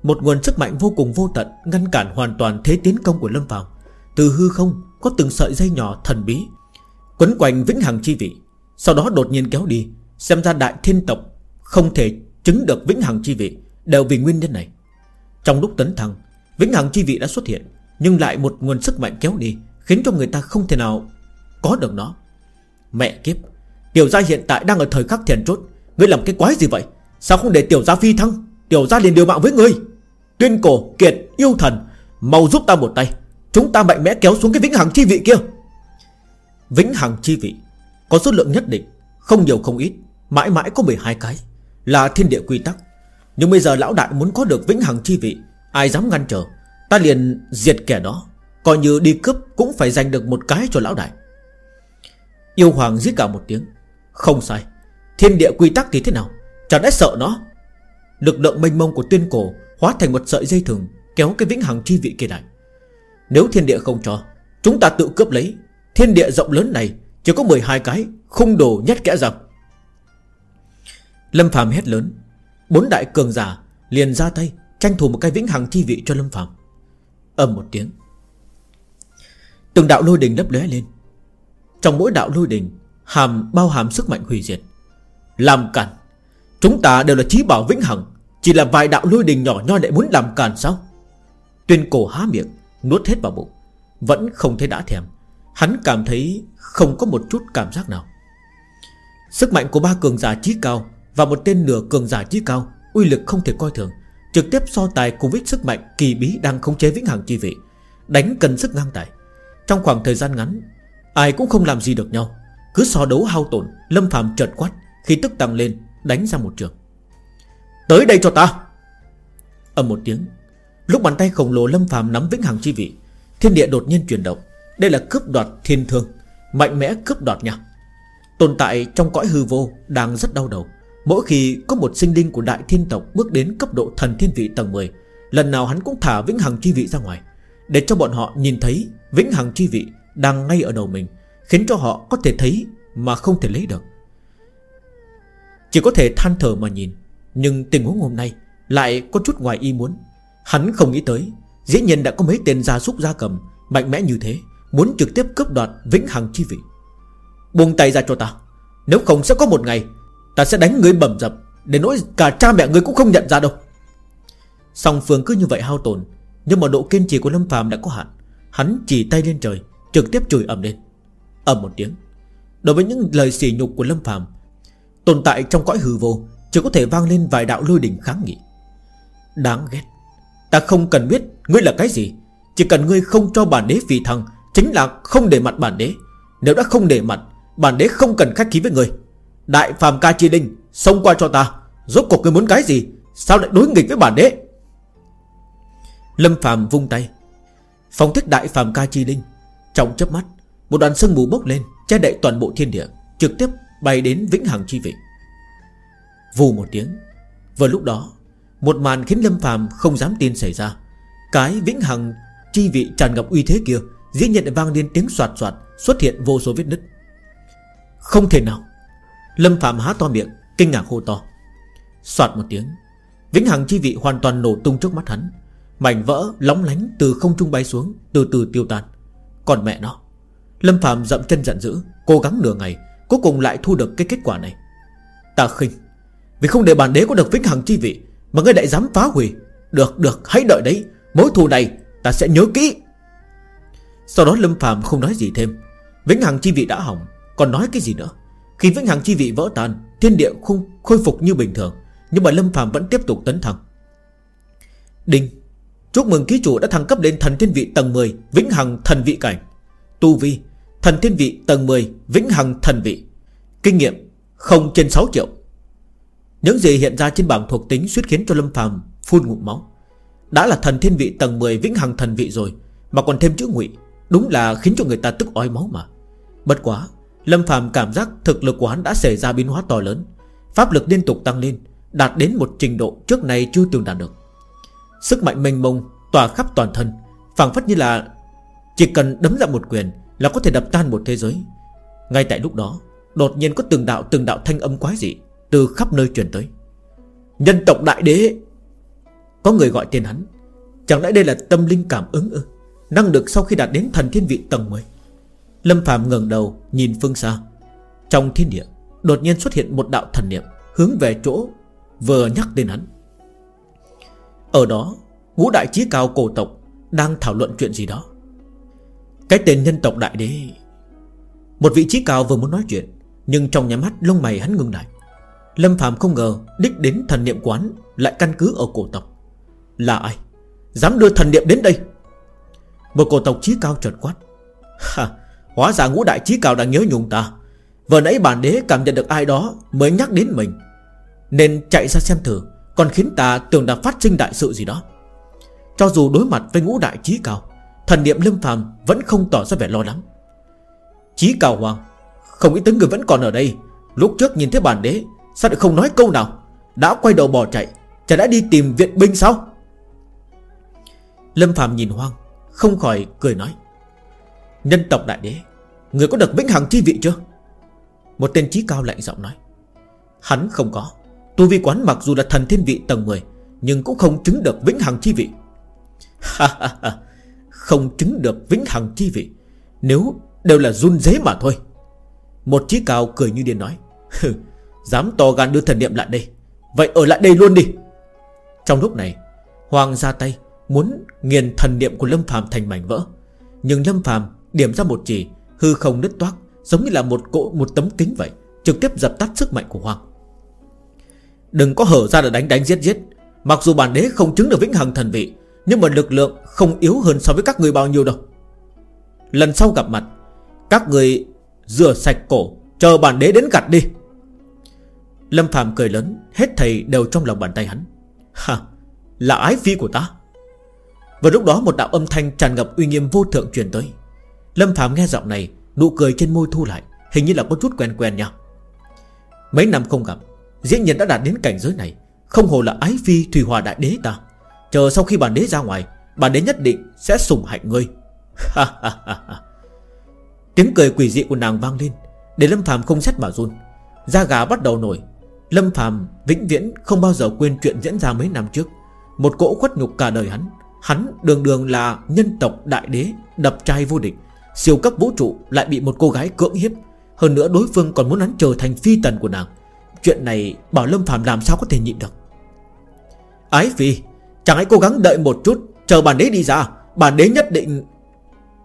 Một nguồn sức mạnh vô cùng vô tận Ngăn cản hoàn toàn thế tiến công của Lâm Phàm. Từ hư không có từng sợi dây nhỏ thần bí, Quấn quanh vĩnh hằng chi vị, Sau đó đột nhiên kéo đi, Xem ra đại thiên tộc Không thể chứng được vĩnh hằng chi vị Đều vì nguyên nhân này. Trong lúc tấn thăng, Vĩnh hằng chi vị đã xuất hiện, Nhưng lại một nguồn sức mạnh kéo đi, Khiến cho người ta không thể nào có được nó. Mẹ kiếp, Tiểu gia hiện tại đang ở thời khắc thiền chốt, Ngươi làm cái quái gì vậy? Sao không để tiểu gia phi thăng, Tiểu gia liền điều mạng với ngươi? Tuyên cổ, kiệt, yêu thần Mau giúp ta một tay. Chúng ta mạnh mẽ kéo xuống cái vĩnh hằng chi vị kia. Vĩnh hằng chi vị Có số lượng nhất định Không nhiều không ít Mãi mãi có 12 cái Là thiên địa quy tắc. Nhưng bây giờ lão đại muốn có được vĩnh hằng chi vị Ai dám ngăn trở? Ta liền diệt kẻ đó Coi như đi cướp cũng phải giành được một cái cho lão đại. Yêu hoàng giết cả một tiếng không sai. Thiên địa quy tắc thì thế nào? Chẳng lẽ sợ nó? Lực lượng mênh mông của tuyên cổ Hóa thành một sợi dây thừng Kéo cái vĩnh hằng chi vị kia lại. Nếu thiên địa không cho, Chúng ta tự cướp lấy. Thiên địa rộng lớn này Chỉ có 12 cái Không đồ nhất kẽ dập Lâm Phạm hét lớn. Bốn đại cường giả liền ra tay, Tranh thủ một cái vĩnh hằng chi vị cho Lâm Phạm Âm một tiếng. Từng đạo lôi đình lấp lóe lên. Trong mỗi đạo lôi đình, Hàm bao hàm sức mạnh hủy diệt. Làm cản, Chúng ta đều là trí bảo vĩnh hằng. Chỉ là vài đạo lôi đình nhỏ nho lại muốn làm càn sao? Tuyên cổ há miệng, Nuốt hết vào bụng. Vẫn không thấy đã thèm. Hắn cảm thấy không có một chút cảm giác nào. Sức mạnh của ba cường giả trí cao Và một tên nửa cường giả trí cao, Uy lực không thể coi thường, Trực tiếp so tài cùng với sức mạnh kỳ bí Đang khống chế vĩnh hằng chi vị, Đánh cần sức ngang tài. Trong khoảng thời gian ngắn, Ai cũng không làm gì được nhau. Cứ so đấu hao tổn, Lâm phàm chợt quát Khi tức tăng lên, Đánh ra một trường. Tới đây cho ta. Âm một tiếng, Lúc bàn tay khổng lồ Lâm phàm nắm vĩnh hằng chi vị, Thiên địa đột nhiên chuyển động. Đây là cướp đoạt thiên thương, Mạnh mẽ cướp đoạt nha Tồn tại trong cõi hư vô Đang rất đau đầu. Mỗi khi có một sinh linh của đại thiên tộc Bước đến cấp độ thần thiên vị tầng 10 Lần nào hắn cũng thả vĩnh hằng chi vị ra ngoài, Để cho bọn họ nhìn thấy Vĩnh hằng chi vị đang ngay ở đầu mình, Khiến cho họ có thể thấy Mà không thể lấy được. Chỉ có thể than thở mà nhìn. Nhưng tình huống hôm nay Lại có chút ngoài ý muốn. Hắn không nghĩ tới, Dĩ nhiên đã có mấy tên gia súc gia cầm Mạnh mẽ như thế, Muốn trực tiếp cướp đoạt vĩnh hằng chi vị. Buông tay ra cho ta, Nếu không sẽ có một ngày Ta sẽ đánh ngươi bầm dập, Để nỗi cả cha mẹ ngươi cũng không nhận ra đâu. Song phương cứ như vậy hao tổn, Nhưng mà độ kiên trì của Lâm phàm đã có hạn. Hắn chỉ tay lên trời, Trực tiếp chửi ầm lên. Ầm một tiếng. Đối với những lời xỉ nhục của Lâm phàm, Tồn tại trong cõi hư vô chỉ có thể vang lên vài đạo lôi đỉnh kháng nghị. Đáng ghét. Ta không cần biết ngươi là cái gì. Chỉ cần ngươi không cho bản đế vì thằng Chính là không để mặt bản đế. Nếu đã không để mặt, Bản đế không cần khách khí với ngươi. Đại phàm ca chi linh Xông qua cho ta. Rốt cuộc ngươi muốn cái gì? Sao lại đối nghịch với bản đế? Lâm phàm vung tay. Phong thích đại phàm ca chi linh Trong chớp mắt, Một đoàn sương mù bốc lên, Che đậy toàn bộ thiên địa, Trực tiếp bay đến vĩnh hằng chi vị. Vù một tiếng. Vừa lúc đó, Một màn khiến Lâm phàm không dám tin xảy ra. Cái vĩnh hằng, chi vị tràn ngập uy thế kia, Dĩ nhận vang lên tiếng soạt soạt, Xuất hiện vô số vết nứt. Không thể nào. Lâm Phạm há to miệng, Kinh ngạc hô to. Soạt một tiếng, Vĩnh Hằng chi vị hoàn toàn nổ tung trước mắt hắn. Mảnh vỡ lóng lánh từ không trung bay xuống, Từ từ tiêu tan. Còn mẹ nó. Lâm Phạm dậm chân giận dữ, Cố gắng nửa ngày, Cuối cùng lại thu được cái kết quả này. Ta khinh. Vì không để bản đế có được Vĩnh Hằng chi vị, Mà ngươi lại dám phá hủy. Được được, hãy đợi đấy. Mối thù này ta sẽ nhớ kỹ. Sau đó Lâm phàm không nói gì thêm. Vĩnh Hằng chi vị đã hỏng, Còn nói cái gì nữa? Khi Vĩnh Hằng chi vị vỡ tan, Thiên địa không khôi phục như bình thường, Nhưng mà Lâm phàm vẫn tiếp tục tấn thăng. Đinh, Chúc mừng ký chủ đã thăng cấp lên thần thiên vị tầng 10 Vĩnh Hằng thần vị cảnh. Tu Vi, Thần thiên vị tầng 10 Vĩnh Hằng thần vị. Kinh nghiệm không trên 6 triệu. Những gì hiện ra trên bảng thuộc tính suýt khiến cho Lâm Phàm phun ngụm máu. Đã là thần thiên vị tầng 10 Vĩnh Hằng thần vị rồi, Mà còn thêm chữ ngụy, Đúng là khiến cho người ta tức ói máu mà. Bất quá, Lâm Phàm cảm giác thực lực của hắn đã xảy ra biến hóa to lớn. Pháp lực liên tục tăng lên, Đạt đến một trình độ trước này chưa từng đạt được. Sức mạnh mênh mông Tỏa khắp toàn thân, phảng phất như là Chỉ cần đấm ra một quyền Là có thể đập tan một thế giới. Ngay tại lúc đó, Đột nhiên có từng đạo từng đạo thanh âm quái dị từ khắp nơi truyền tới. Nhân tộc đại đế, Có người gọi tên hắn. Chẳng lẽ đây là tâm linh cảm ứng ư? Năng lực sau khi đạt đến thần thiên vị tầng 10 Lâm Phạm ngẩng đầu, Nhìn phương xa. Trong thiên địa, Đột nhiên xuất hiện một đạo thần niệm, Hướng về chỗ vừa nhắc tên hắn. Ở đó, Ngũ đại trí cao cổ tộc Đang thảo luận chuyện gì đó. Cái tên nhân tộc đại đế. Một vị trí cao vừa muốn nói chuyện, Nhưng trong nhà mắt lông mày hắn ngưng lại. Lâm Phạm không ngờ Đích đến thần niệm quán Lại căn cứ ở cổ tộc. Là ai? Dám đưa thần niệm đến đây? Một cổ tộc trí cao trợt quát. Ha, Hóa ra ngũ đại trí cao đang nhớ nhung ta. Vừa nãy bản đế cảm nhận được ai đó Mới nhắc đến mình. Nên chạy ra xem thử, Còn khiến ta tưởng đã phát sinh đại sự gì đó. Cho dù đối mặt với ngũ đại trí cao, Thần niệm lâm phàm Vẫn không tỏ ra vẻ lo lắng. Trí cao hoàng, Không nghĩ tới người vẫn còn ở đây. Lúc trước nhìn thấy bản đế Sao lại không nói câu nào? Đã quay đầu bỏ chạy, Chả đã đi tìm viện binh sao? Lâm phàm nhìn hoang, Không khỏi cười nói. Nhân tộc đại đế, Người có được vĩnh hằng chi vị chưa? Một tên trí cao lạnh giọng nói. Hắn không có, Tu vi quán mặc dù là thần thiên vị tầng 10 Nhưng cũng không chứng được vĩnh hằng chi vị. *laughs* Không chứng được vĩnh hằng chi vị, Nếu đều là run dế mà thôi. Một trí cao cười như điên nói. *laughs* Dám to gan đưa thần niệm lại đây. Vậy ở lại đây luôn đi. Trong lúc này, Hoàng ra tay, Muốn nghiền thần niệm của Lâm phàm thành mảnh vỡ. Nhưng Lâm phàm Điểm ra một chỉ, Hư không nứt toác, Giống như là một cỗ, một tấm kính vậy, Trực tiếp dập tắt sức mạnh của Hoàng. Đừng có hở ra để đánh đánh giết giết. Mặc dù bản đế không chứng được vĩnh hằng thần vị, Nhưng mà lực lượng không yếu hơn so với các người bao nhiêu đâu. Lần sau gặp mặt, Các người rửa sạch cổ, Chờ bản đế đến gặt đi. Lâm Phạm cười lớn, Hết thầy đều trong lòng bàn tay hắn. Ha Là ái phi của ta? Và lúc đó một đạo âm thanh tràn ngập uy nghiêm vô thượng truyền tới. Lâm Phạm nghe giọng này, Nụ cười trên môi thu lại, Hình như là có chút quen quen nhau Mấy năm không gặp Dĩ nhiên đã đạt đến cảnh giới này, Không hồ là ái phi thủy hòa đại đế ta. Chờ sau khi bản đế ra ngoài, Bản đế nhất định sẽ sủng hạnh ngươi. Tiếng cười quỷ dị của nàng vang lên, Để Lâm Phạm không xét mà run. Da gà bắt đầu nổi Lâm Phạm vĩnh viễn không bao giờ quên chuyện diễn ra mấy năm trước. Một cỗ khuất nhục cả đời hắn. Hắn đường đường là nhân tộc đại đế, Đập trai vô địch. Siêu cấp vũ trụ lại bị một cô gái cưỡng hiếp. Hơn nữa đối phương còn muốn hắn trở thành phi tần của nàng. Chuyện này bảo Lâm Phạm làm sao có thể nhịn được. Ái phi Chẳng hãy cố gắng đợi một chút, Chờ bản đế đi ra. Bản đế nhất định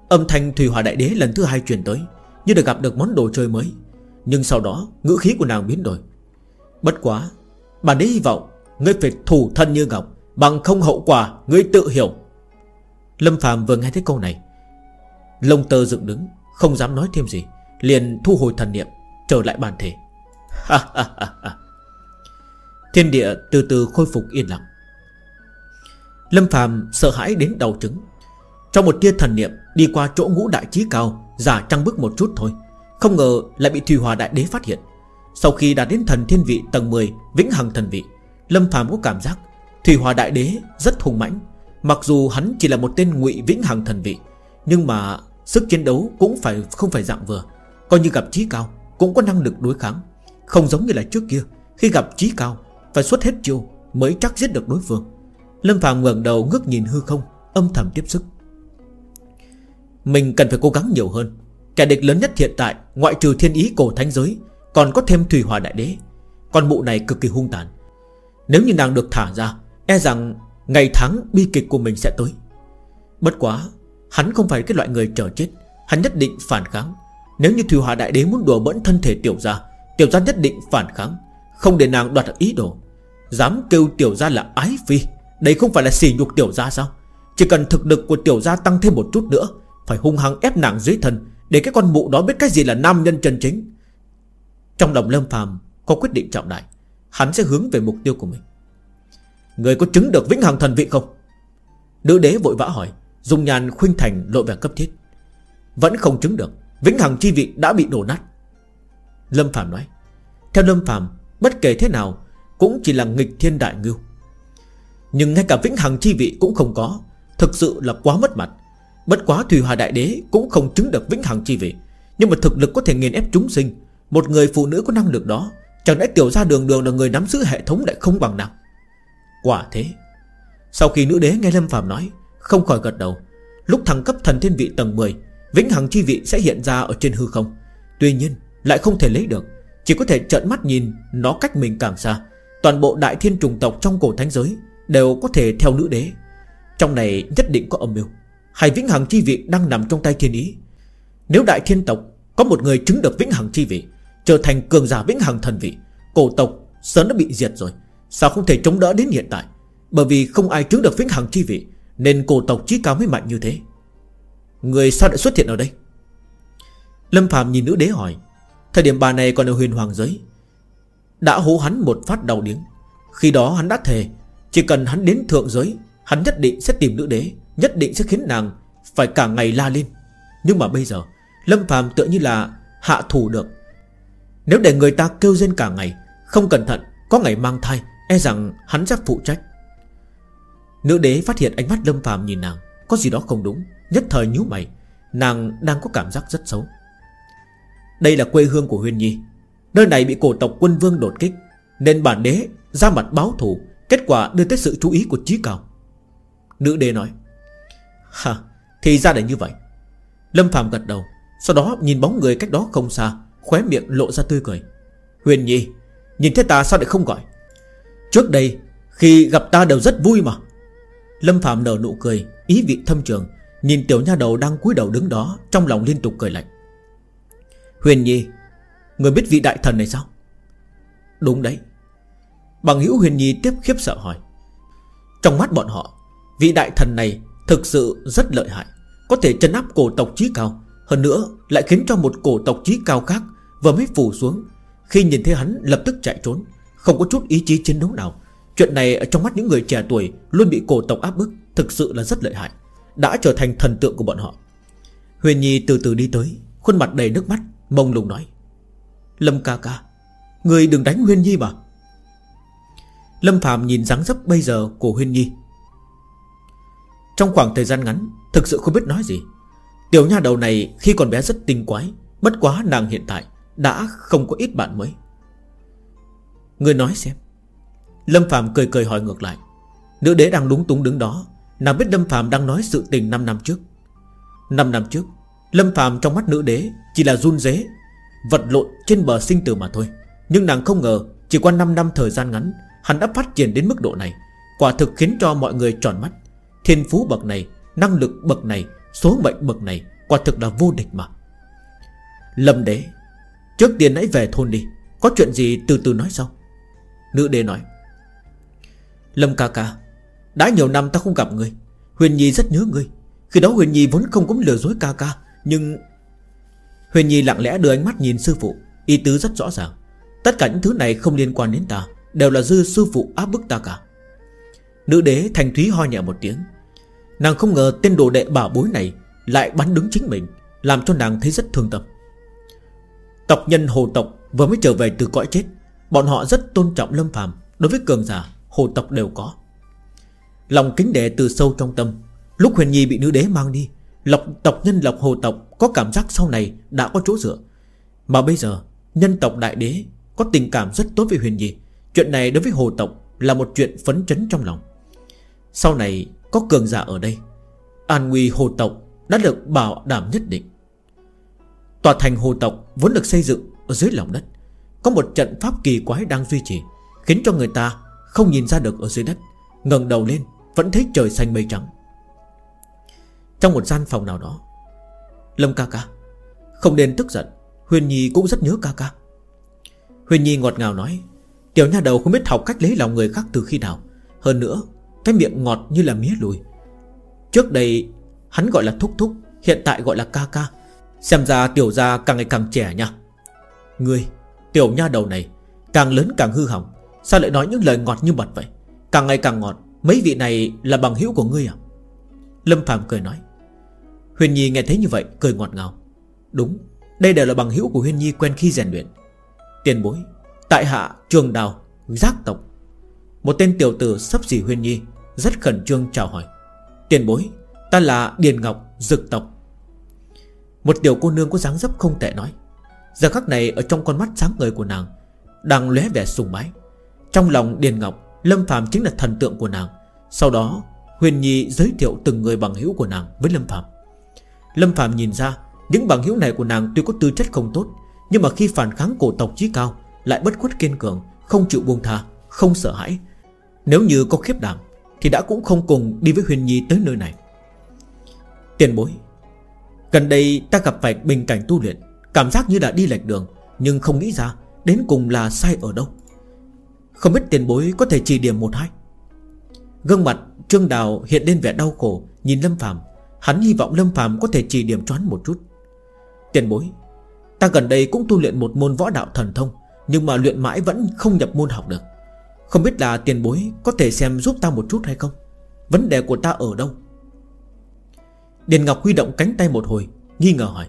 Âm thanh Thủy Hòa Đại Đế lần thứ hai truyền tới, Như được gặp được món đồ chơi mới. Nhưng sau đó, ngữ khí của nàng biến đổi. Bất quá Bản đế hy vọng Ngươi phải thủ thân như ngọc, Bằng không hậu quả Ngươi tự hiểu. Lâm Phạm vừa nghe thấy câu này, Lông tơ dựng đứng, Không dám nói thêm gì, Liền thu hồi thần niệm, Trở lại bản thể Thiên địa từ từ khôi phục yên lặng. Lâm Phạm sợ hãi đến đầu trứng. Trong một tia thần niệm Đi qua chỗ ngũ đại trí cao, Giả trăng bước một chút thôi, Không ngờ lại bị Thùy Hòa Đại Đế phát hiện. Sau khi đạt đến thần thiên vị tầng 10 Vĩnh Hằng thần vị, Lâm phàm có cảm giác thủy Hòa Đại Đế rất hùng mãnh. Mặc dù hắn chỉ là một tên ngụy Vĩnh Hằng thần vị, Nhưng mà sức chiến đấu cũng phải, không phải dạng vừa. Coi như gặp trí cao, Cũng có năng lực đối kháng. Không giống như là trước kia, Khi gặp trí cao, Phải xuất hết chiêu mới chắc giết được đối phương. Lâm phàm ngẩng đầu ngước nhìn hư không, Âm thầm tiếp sức. Mình cần phải cố gắng nhiều hơn. Kẻ địch lớn nhất hiện tại, Ngoại trừ thiên ý cổ thánh giới còn có thêm thủy hòa đại đế. Con mụ này cực kỳ hung tàn. Nếu như nàng được thả ra E rằng ngày tháng bi kịch của mình sẽ tới. Bất quá, Hắn không phải cái loại người chờ chết. Hắn nhất định phản kháng. Nếu như thủy hòa đại đế muốn đùa bỡn thân thể tiểu gia Tiểu gia nhất định phản kháng. Không để nàng đoạt được ý đồ. Dám kêu tiểu gia là ái phi. Đây không phải là xỉ nhục tiểu gia sao? Chỉ cần thực lực của tiểu gia tăng thêm một chút nữa, Phải hung hăng ép nàng dưới thân, Để cái con mụ đó biết cái gì là nam nhân chân chính. Trong lòng Lâm phàm Có quyết định trọng đại, Hắn sẽ hướng về mục tiêu của mình. Người có chứng được vĩnh hằng thần vị không? Nữ đế vội vã hỏi Dùng nhàn khuynh thành lộ vẻ cấp thiết. Vẫn không chứng được, Vĩnh hằng chi vị đã bị đổ nát. Lâm phàm nói, Theo Lâm phàm, Bất kể thế nào Cũng chỉ là nghịch thiên đại ngưu. Nhưng ngay cả vĩnh hằng chi vị cũng không có, Thực sự là quá mất mặt. Bất quá Thủy Hòa Đại Đế cũng không chứng được vĩnh hằng chi vị, Nhưng mà thực lực có thể nghiền ép chúng sinh một người phụ nữ có năng lực đó, Chẳng lẽ tiểu gia đường đường là người nắm giữ hệ thống lại không bằng nào Quả thế, Sau khi nữ đế nghe Lâm Phạm nói, Không khỏi gật đầu. Lúc thăng cấp thần thiên vị tầng 10 Vĩnh hằng chi vị sẽ hiện ra ở trên hư không. Tuy nhiên, lại không thể lấy được. Chỉ có thể trợn mắt nhìn Nó cách mình càng xa. Toàn bộ đại thiên trùng tộc trong cổ thánh giới Đều có thể theo nữ đế. Trong này nhất định có âm mưu. Hay vĩnh hằng chi vị đang nằm trong tay thiên ý. Nếu đại thiên tộc Có một người chứng được vĩnh hằng chi vị Trở thành cường giả vĩnh hằng thần vị. Cổ tộc sớm đã bị diệt rồi. Sao không thể chống đỡ đến hiện tại? Bởi vì không ai chứng được vĩnh hằng chi vị, Nên cổ tộc chí cao mới mạnh như thế. Người sao lại xuất hiện ở đây? Lâm Phạm nhìn nữ đế hỏi. Thời điểm bà này còn ở huyền hoàng giới, Đã hố hắn một phát đầu điếng. Khi đó hắn đã thề, chỉ cần hắn đến thượng giới, Hắn nhất định sẽ tìm nữ đế, Nhất định sẽ khiến nàng Phải cả ngày la lên. Nhưng mà bây giờ, Lâm phàm tựa như là hạ thủ được. Nếu để người ta kêu rên cả ngày, Không cẩn thận, Có ngày mang thai E rằng hắn sẽ phụ trách. Nữ đế phát hiện ánh mắt Lâm phàm nhìn nàng, Có gì đó không đúng, Nhất thời nhíu mày, Nàng đang có cảm giác rất xấu. Đây là quê hương của Huyên Nhi, Nơi này bị cổ tộc quân vương đột kích, Nên bản đế ra mặt báo thù, Kết quả đưa tới sự chú ý của trí cao. Nữ đế nói, Hả, Thì ra là như vậy. Lâm phàm gật đầu, Sau đó nhìn bóng người cách đó không xa Khóe miệng lộ ra tươi cười. Huyền Nhi, Nhìn thấy ta sao lại không gọi? Trước đây, Khi gặp ta đều rất vui mà. Lâm Phạm nở nụ cười, Ý vị thâm trường, Nhìn tiểu nha đầu đang cúi đầu đứng đó, Trong lòng liên tục cười lạnh. Huyền Nhi, Người biết vị đại thần này sao? Đúng đấy. Bằng hữu huyền nhi tiếp khiếp sợ hỏi. Trong mắt bọn họ, Vị đại thần này thực sự rất lợi hại, Có thể chân áp cổ tộc trí cao, Hơn nữa lại khiến cho một cổ tộc trí cao khác Vừa mới phủ xuống. Khi nhìn thấy hắn, lập tức chạy trốn, Không có chút ý chí chiến đấu nào. Chuyện này ở trong mắt những người trẻ tuổi Luôn bị cổ tộc áp bức, Thực sự là rất lợi hại, Đã trở thành thần tượng của bọn họ. Huyền Nhi từ từ đi tới, Khuôn mặt đầy nước mắt, Mông lung nói, Lâm ca ca, Người đừng đánh Huyền Nhi mà. Lâm Phạm nhìn dáng dấp bây giờ của Huyền Nhi. Trong khoảng thời gian ngắn, Thực sự không biết nói gì. Tiểu nha đầu này khi còn bé rất tinh quái, Bất quá nàng hiện tại đã không có ít bạn mới. Người nói xem. Lâm Phạm cười cười hỏi ngược lại. Nữ đế đang lúng túng đứng đó, Nàng biết Lâm Phạm đang nói sự tình 5 năm trước. 5 năm trước, Lâm Phạm trong mắt nữ đế Chỉ là run dế Vật lộn trên bờ sinh tử mà thôi. Nhưng nàng không ngờ, Chỉ qua 5 năm thời gian ngắn, Hắn đã phát triển đến mức độ này. Quả thực khiến cho mọi người tròn mắt. Thiên phú bậc này, Năng lực bậc này, Số mệnh bậc này, Quả thực là vô địch mà. Lâm đế Trước tiên hãy về thôn đi. Có chuyện gì từ từ nói sau. Nữ đế nói. Lâm ca ca, Đã nhiều năm ta không gặp người. Huyền Nhi rất nhớ người. Khi đó Huyền Nhi vốn không có lừa dối ca ca, Nhưng Huyền Nhi lặng lẽ đưa ánh mắt nhìn sư phụ. Ý tứ rất rõ ràng. Tất cả những thứ này không liên quan đến ta, Đều là dư sư phụ áp bức ta cả. Nữ đế thành thúy ho nhẹ một tiếng. Nàng không ngờ tên đồ đệ bảo bối này Lại bắn đứng chính mình, Làm cho nàng thấy rất thương tâm. Tộc nhân hồ tộc vừa mới trở về từ cõi chết. Bọn họ rất tôn trọng lâm phàm, Đối với cường giả, hồ tộc đều có. Lòng kính đệ từ sâu trong tâm. Lúc huyền nhi bị nữ đế mang đi, Lộc tộc nhân lộc hồ tộc Có cảm giác sau này đã có chỗ dựa. Mà bây giờ, nhân tộc đại đế Có tình cảm rất tốt với huyền nhi. Chuyện này đối với hồ tộc Là một chuyện phấn chấn trong lòng. Sau này có cường giả ở đây, An nguy hồ tộc đã được bảo đảm nhất định. Tòa thành hồ tộc vốn được xây dựng Ở dưới lòng đất. Có một trận pháp kỳ quái đang duy trì, Khiến cho người ta không nhìn ra được ở dưới đất, ngẩng đầu lên, Vẫn thấy trời xanh mây trắng. Trong một gian phòng nào đó, Lâm ca ca, Không nên tức giận, Huyền Nhi cũng rất nhớ ca ca. Huyền Nhi ngọt ngào nói, Tiểu nha đầu không biết học cách lấy lòng người khác từ khi nào. Hơn nữa, Cái miệng ngọt như là mía lùi. Trước đây hắn gọi là thúc thúc, Hiện tại gọi là ca ca. Xem ra tiểu gia càng ngày càng trẻ nha. Ngươi, Tiểu nha đầu này, Càng lớn càng hư hỏng, Sao lại nói những lời ngọt như mật vậy? Càng ngày càng ngọt, Mấy vị này là bằng hữu của ngươi à? Lâm Phạm cười nói. Huyền Nhi nghe thấy như vậy, cười ngọt ngào. Đúng, Đây đều là bằng hữu của Huyền Nhi quen khi rèn luyện. Tiền bối, Tại hạ trường đào, Giác tộc. Một tên tiểu tử sắp dì Huyền Nhi, Rất khẩn trương chào hỏi. Tiền bối, Ta là Điền Ngọc, Dực tộc. Một tiểu cô nương có dáng dấp không tệ nói. Giờ khắc này ở trong con mắt sáng ngời của nàng, Đang lóe vẻ sùng bái. Trong lòng Điền Ngọc, Lâm Phạm chính là thần tượng của nàng. Sau đó, Huyền Nhi giới thiệu từng người bằng hữu của nàng với Lâm Phạm Lâm Phạm nhìn ra, Những bằng hữu này của nàng tuy có tư chất không tốt, Nhưng mà khi phản kháng cổ tộc chí cao, Lại bất khuất kiên cường, Không chịu buông tha, Không sợ hãi. Nếu như có khiếp đảm, Thì đã cũng không cùng đi với Huyền Nhi tới nơi này. Tiền bối Gần đây ta gặp phải bình cảnh tu luyện, Cảm giác như đã đi lệch đường, Nhưng không nghĩ ra Đến cùng là sai ở đâu. Không biết tiền bối có thể chỉ điểm một hai. Gương mặt Trương Đào hiện lên vẻ đau khổ, Nhìn Lâm Phạm Hắn hy vọng Lâm Phạm có thể chỉ điểm choán một chút. Tiền bối, Ta gần đây cũng tu luyện một môn võ đạo thần thông, Nhưng mà luyện mãi vẫn không nhập môn học được. Không biết là tiền bối Có thể xem giúp ta một chút hay không? Vấn đề của ta ở đâu? Điền Ngọc huy động cánh tay một hồi, Nghi ngờ hỏi.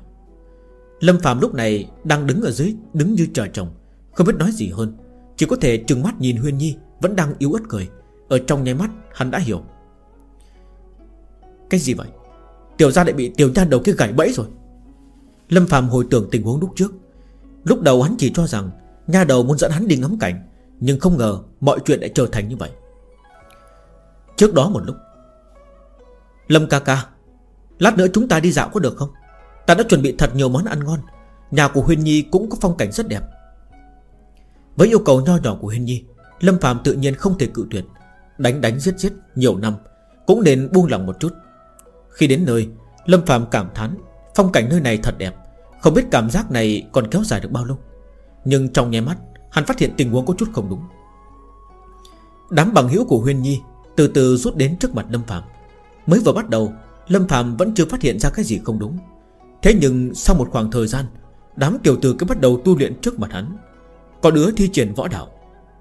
Lâm Phạm lúc này đang đứng ở dưới, Đứng như trời trồng Không biết nói gì hơn. Chỉ có thể trừng mắt nhìn Huyên Nhi, Vẫn đang yếu ớt cười. Ở trong nháy mắt, hắn đã hiểu. Cái gì vậy? Tiểu gia lại bị tiểu nha đầu kia gãy bẫy rồi. Lâm Phạm hồi tưởng tình huống lúc trước. Lúc đầu hắn chỉ cho rằng Nha đầu muốn dẫn hắn đi ngắm cảnh, Nhưng không ngờ mọi chuyện lại trở thành như vậy. Trước đó một lúc, Lâm ca ca Lát nữa chúng ta đi dạo có được không? Ta đã chuẩn bị thật nhiều món ăn ngon. Nhà của Huyên Nhi cũng có phong cảnh rất đẹp. Với yêu cầu nho nhỏ của Huyên Nhi, Lâm Phạm tự nhiên không thể cự tuyệt. Đánh đánh giết giết nhiều năm, Cũng nên buông lòng một chút. Khi đến nơi, Lâm Phạm cảm thán, Phong cảnh nơi này thật đẹp. Không biết cảm giác này còn kéo dài được bao lâu. Nhưng trong nháy mắt, Hắn phát hiện tình huống có chút không đúng. Đám bằng hữu của Huyên Nhi Từ từ rút đến trước mặt Lâm Phạm Mới vừa bắt đầu Lâm Phạm vẫn chưa phát hiện ra cái gì không đúng. Thế nhưng sau một khoảng thời gian, Đám tiểu tử cứ bắt đầu tu luyện trước mặt hắn. Có đứa thi triển võ đạo,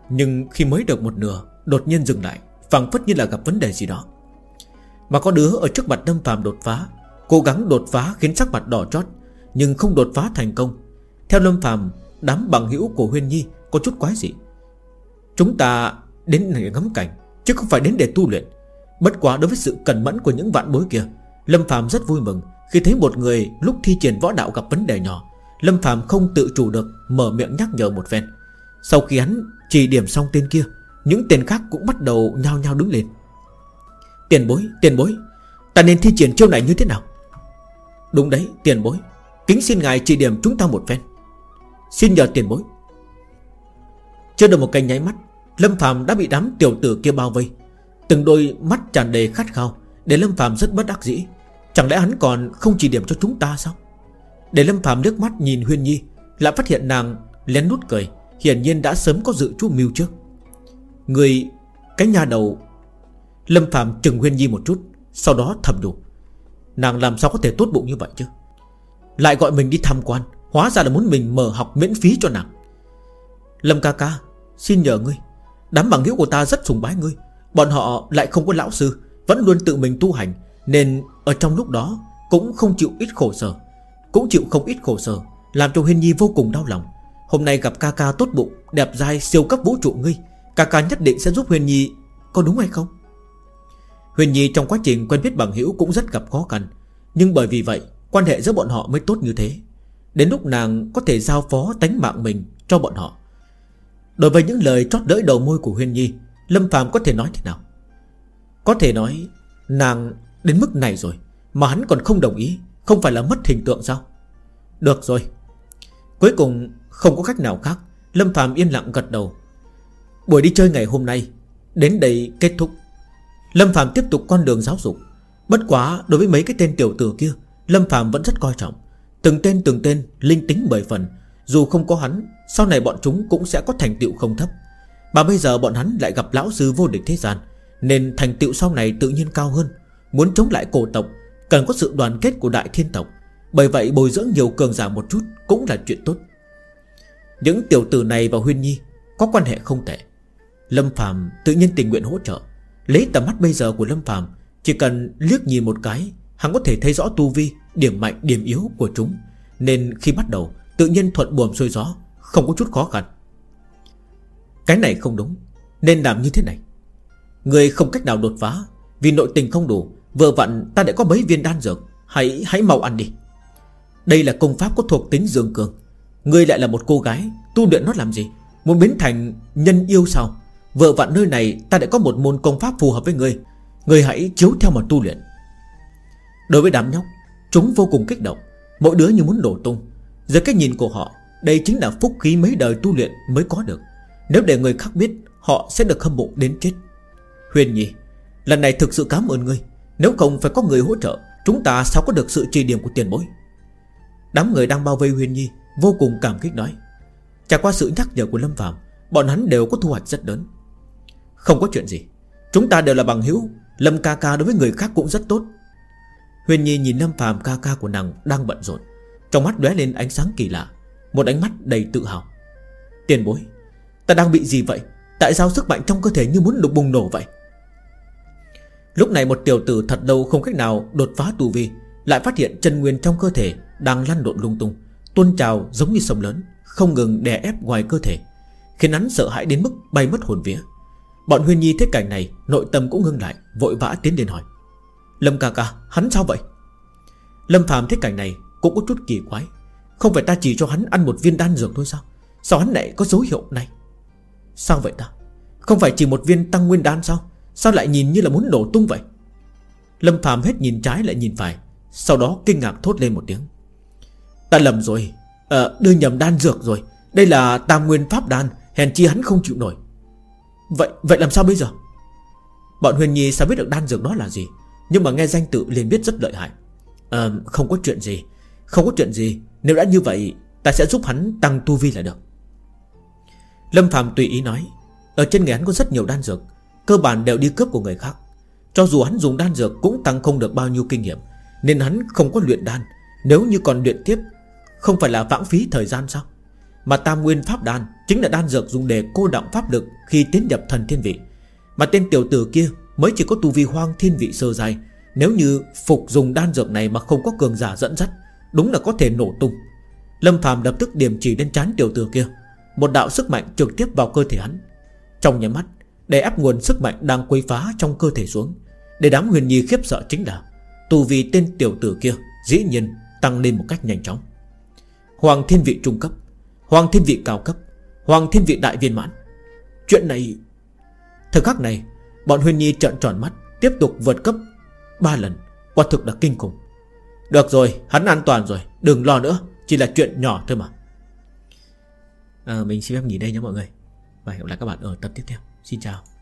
Nhưng khi mới được một nửa, Đột nhiên dừng lại, phảng phất như là gặp vấn đề gì đó. Mà có đứa ở trước mặt Lâm Phạm đột phá, Cố gắng đột phá khiến sắc mặt đỏ chót, Nhưng không đột phá thành công. Theo Lâm Phạm, Đám bằng hữu của Huyên Nhi Có chút quái gì Chúng ta đến để ngắm cảnh, Chứ không phải đến để tu luyện. Bất quá đối với sự cẩn mẫn của những vạn bối kia Lâm Phạm rất vui mừng Khi thấy một người lúc thi triển võ đạo gặp vấn đề nhỏ. Lâm Phạm không tự chủ được Mở miệng nhắc nhở một phen. Sau khi hắn chỉ điểm xong tên kia Những tên khác cũng bắt đầu nhao nhao đứng lên. Tiền bối, tiền bối Ta nên thi triển chiêu này như thế nào? Đúng đấy, tiền bối Kính xin ngài chỉ điểm chúng ta một phen. Xin nhờ tiền bối. Chưa được một cái nháy mắt Lâm Phạm đã bị đám tiểu tử kia bao vây. Từng đôi mắt tràn đầy khát khao. Để Lâm Phạm rất bất đắc dĩ. Chẳng lẽ hắn còn không chỉ điểm cho chúng ta sao? Để Lâm Phạm nước mắt nhìn Huyên Nhi, Lại phát hiện nàng lén nút cười. Hiển nhiên đã sớm có dự chú mưu trước. Người, Cái nhà đầu. Lâm Phạm trừng Huyên Nhi một chút, Sau đó thầm đủ Nàng làm sao có thể tốt bụng như vậy chứ? Lại gọi mình đi tham quan, Hóa ra là muốn mình mở học miễn phí cho nàng. Lâm ca ca, Xin nhờ ngươi. Đám bằng hữu của ta rất sùng bái ngươi. Bọn họ lại không có lão sư, Vẫn luôn tự mình tu hành, Nên ở trong lúc đó Cũng không chịu ít khổ sở. Cũng chịu không ít khổ sở, Làm cho Huyên Nhi vô cùng đau lòng. Hôm nay gặp ca ca tốt bụng, Đẹp dai, siêu cấp vũ trụ ngươi, Ca ca nhất định sẽ giúp Huyên Nhi, Có đúng hay không? Huyền Nhi trong quá trình quen biết bằng hữu cũng rất gặp khó khăn, Nhưng bởi vì vậy, Quan hệ giữa bọn họ mới tốt như thế. Đến lúc nàng có thể giao phó tánh mạng mình cho bọn họ. Đối với những lời trót đỡ đầu môi của Huyền Nhi Lâm Phạm có thể nói thế nào? Có thể nói, Nàng đến mức này rồi, Mà hắn còn không đồng ý, Không phải là mất hình tượng sao? Được rồi. Cuối cùng, không có cách nào khác, Lâm Phạm yên lặng gật đầu. Buổi đi chơi ngày hôm nay, Đến đây kết thúc. Lâm Phạm tiếp tục con đường giáo dục. Bất quá, đối với mấy cái tên tiểu tử kia, Lâm Phạm vẫn rất coi trọng. Từng tên từng tên linh tính bởi phần. Dù không có hắn, Sau này bọn chúng cũng sẽ có thành tựu không thấp. Mà bây giờ bọn hắn lại gặp lão sư vô địch thế gian, Nên thành tựu sau này tự nhiên cao hơn, Muốn chống lại cổ tộc, Cần có sự đoàn kết của đại thiên tộc. Bởi vậy bồi dưỡng nhiều cường giả một chút Cũng là chuyện tốt. Những tiểu tử này và Huyên Nhi Có quan hệ không tệ. Lâm Phạm tự nhiên tình nguyện hỗ trợ. Lấy tầm mắt bây giờ của Lâm Phạm Chỉ cần liếc nhìn một cái, Hắn có thể thấy rõ tu vi, Điểm mạnh, điểm yếu của chúng. Nên khi bắt đầu, tự nhiên thuận buồm xuôi gió, Không có chút khó khăn. Cái này không đúng. Nên làm như thế này. Người không cách nào đột phá, Vì nội tình không đủ, Vừa vặn ta đã có mấy viên đan dược. Hãy hãy mau ăn đi. Đây là công pháp có thuộc tính dương cường. Ngươi lại là một cô gái, Tu luyện nó làm gì? Muốn biến thành nhân yêu sao? Vừa vặn nơi này ta đã có một môn công pháp phù hợp với ngươi Ngươi hãy chiếu theo mà tu luyện. Đối với đám nhóc, Chúng vô cùng kích động. Mỗi đứa như muốn đổ tung. Giờ cái nhìn của họ, Đây chính là phúc khí mấy đời tu luyện mới có được. Nếu để người khác biết, Họ sẽ được hâm mộ đến chết. Huyền Nhi, Lần này thực sự cảm ơn ngươi. Nếu không phải có người hỗ trợ, Chúng ta sao có được sự trì điểm của tiền bối? Đám người đang bao vây Huyền Nhi, Vô cùng cảm kích nói. Trải qua sự nhắc nhở của Lâm Phạm Bọn hắn đều có thu hoạch rất lớn. Không có chuyện gì. Chúng ta đều là bằng hữu. Lâm ca ca đối với người khác cũng rất tốt. Huyền Nhi nhìn Lâm Phạm ca ca của nàng đang bận rộn. Trong mắt lóe lên ánh sáng kỳ lạ. Một ánh mắt đầy tự hào. Tiền bối Ta đang bị gì vậy? Tại sao sức mạnh trong cơ thể như muốn đục bùng nổ vậy? Lúc này một tiểu tử thật đâu không cách nào đột phá tù vi, Lại phát hiện chân nguyên trong cơ thể Đang lăn lộn lung tung, Tuôn trào giống như sông lớn, Không ngừng đè ép ngoài cơ thể, Khiến hắn sợ hãi đến mức bay mất hồn vía. Bọn Huyên Nhi thấy cảnh này, Nội tâm cũng ngưng lại, Vội vã tiến đến hỏi. Lâm ca ca, hắn sao vậy? Lâm phàm thấy cảnh này cũng có chút kỳ quái. Không phải ta chỉ cho hắn ăn một viên đan dược thôi sao? Sao hắn lại có dấu hiệu này? Sao vậy ta? Không phải chỉ một viên tăng nguyên đan sao? Sao lại nhìn như là muốn nổ tung vậy? Lâm Phạm hết nhìn trái lại nhìn phải Sau đó kinh ngạc thốt lên một tiếng. Ta lầm rồi. À, Đưa nhầm đan dược rồi. Đây là tam nguyên pháp đan Hèn chi hắn không chịu nổi. Vậy vậy làm sao bây giờ? Bọn Huyền Nhi sao biết được đan dược đó là gì? Nhưng mà nghe danh tự liền biết rất lợi hại. À, Không có chuyện gì. Không có chuyện gì. Nếu đã như vậy Ta sẽ giúp hắn tăng tu vi là được. Lâm Phạm tùy ý nói, Ở trên người hắn có rất nhiều đan dược, Cơ bản đều đi cướp của người khác. Cho dù hắn dùng đan dược cũng tăng không được bao nhiêu kinh nghiệm, Nên hắn không có luyện đan. Nếu như còn luyện tiếp, Không phải là vãng phí thời gian sao? Mà tam nguyên pháp đan Chính là đan dược dùng để cô động pháp lực Khi tiến nhập thần thiên vị. Mà tên tiểu tử kia mới chỉ có tu vi hoang thiên vị sơ dài Nếu như phục dùng đan dược này Mà không có cường giả dẫn dắt, Đúng là có thể nổ tung. Lâm Phạm lập tức điểm chỉ lên chán tiểu tử kia. Một đạo sức mạnh trực tiếp vào cơ thể hắn. Trong nháy mắt, Để ép nguồn sức mạnh đang quấy phá trong cơ thể xuống, Để đám huyền nhi khiếp sợ chính là Tu vì tên tiểu tử kia Dĩ nhiên tăng lên một cách nhanh chóng. Hoàng thiên vị trung cấp, Hoàng thiên vị cao cấp, Hoàng thiên vị đại viên mãn. Chuyện này, Thời khắc này, Bọn huyền nhi trợn tròn mắt, Tiếp tục vượt cấp ba lần, Quả thực là kinh khủng. Được rồi, hắn an toàn rồi, Đừng lo nữa, Chỉ là chuyện nhỏ thôi mà à, Mình xin phép nghỉ đây nhé mọi người. Và hẹn gặp lại các bạn ở tập tiếp theo. Xin chào.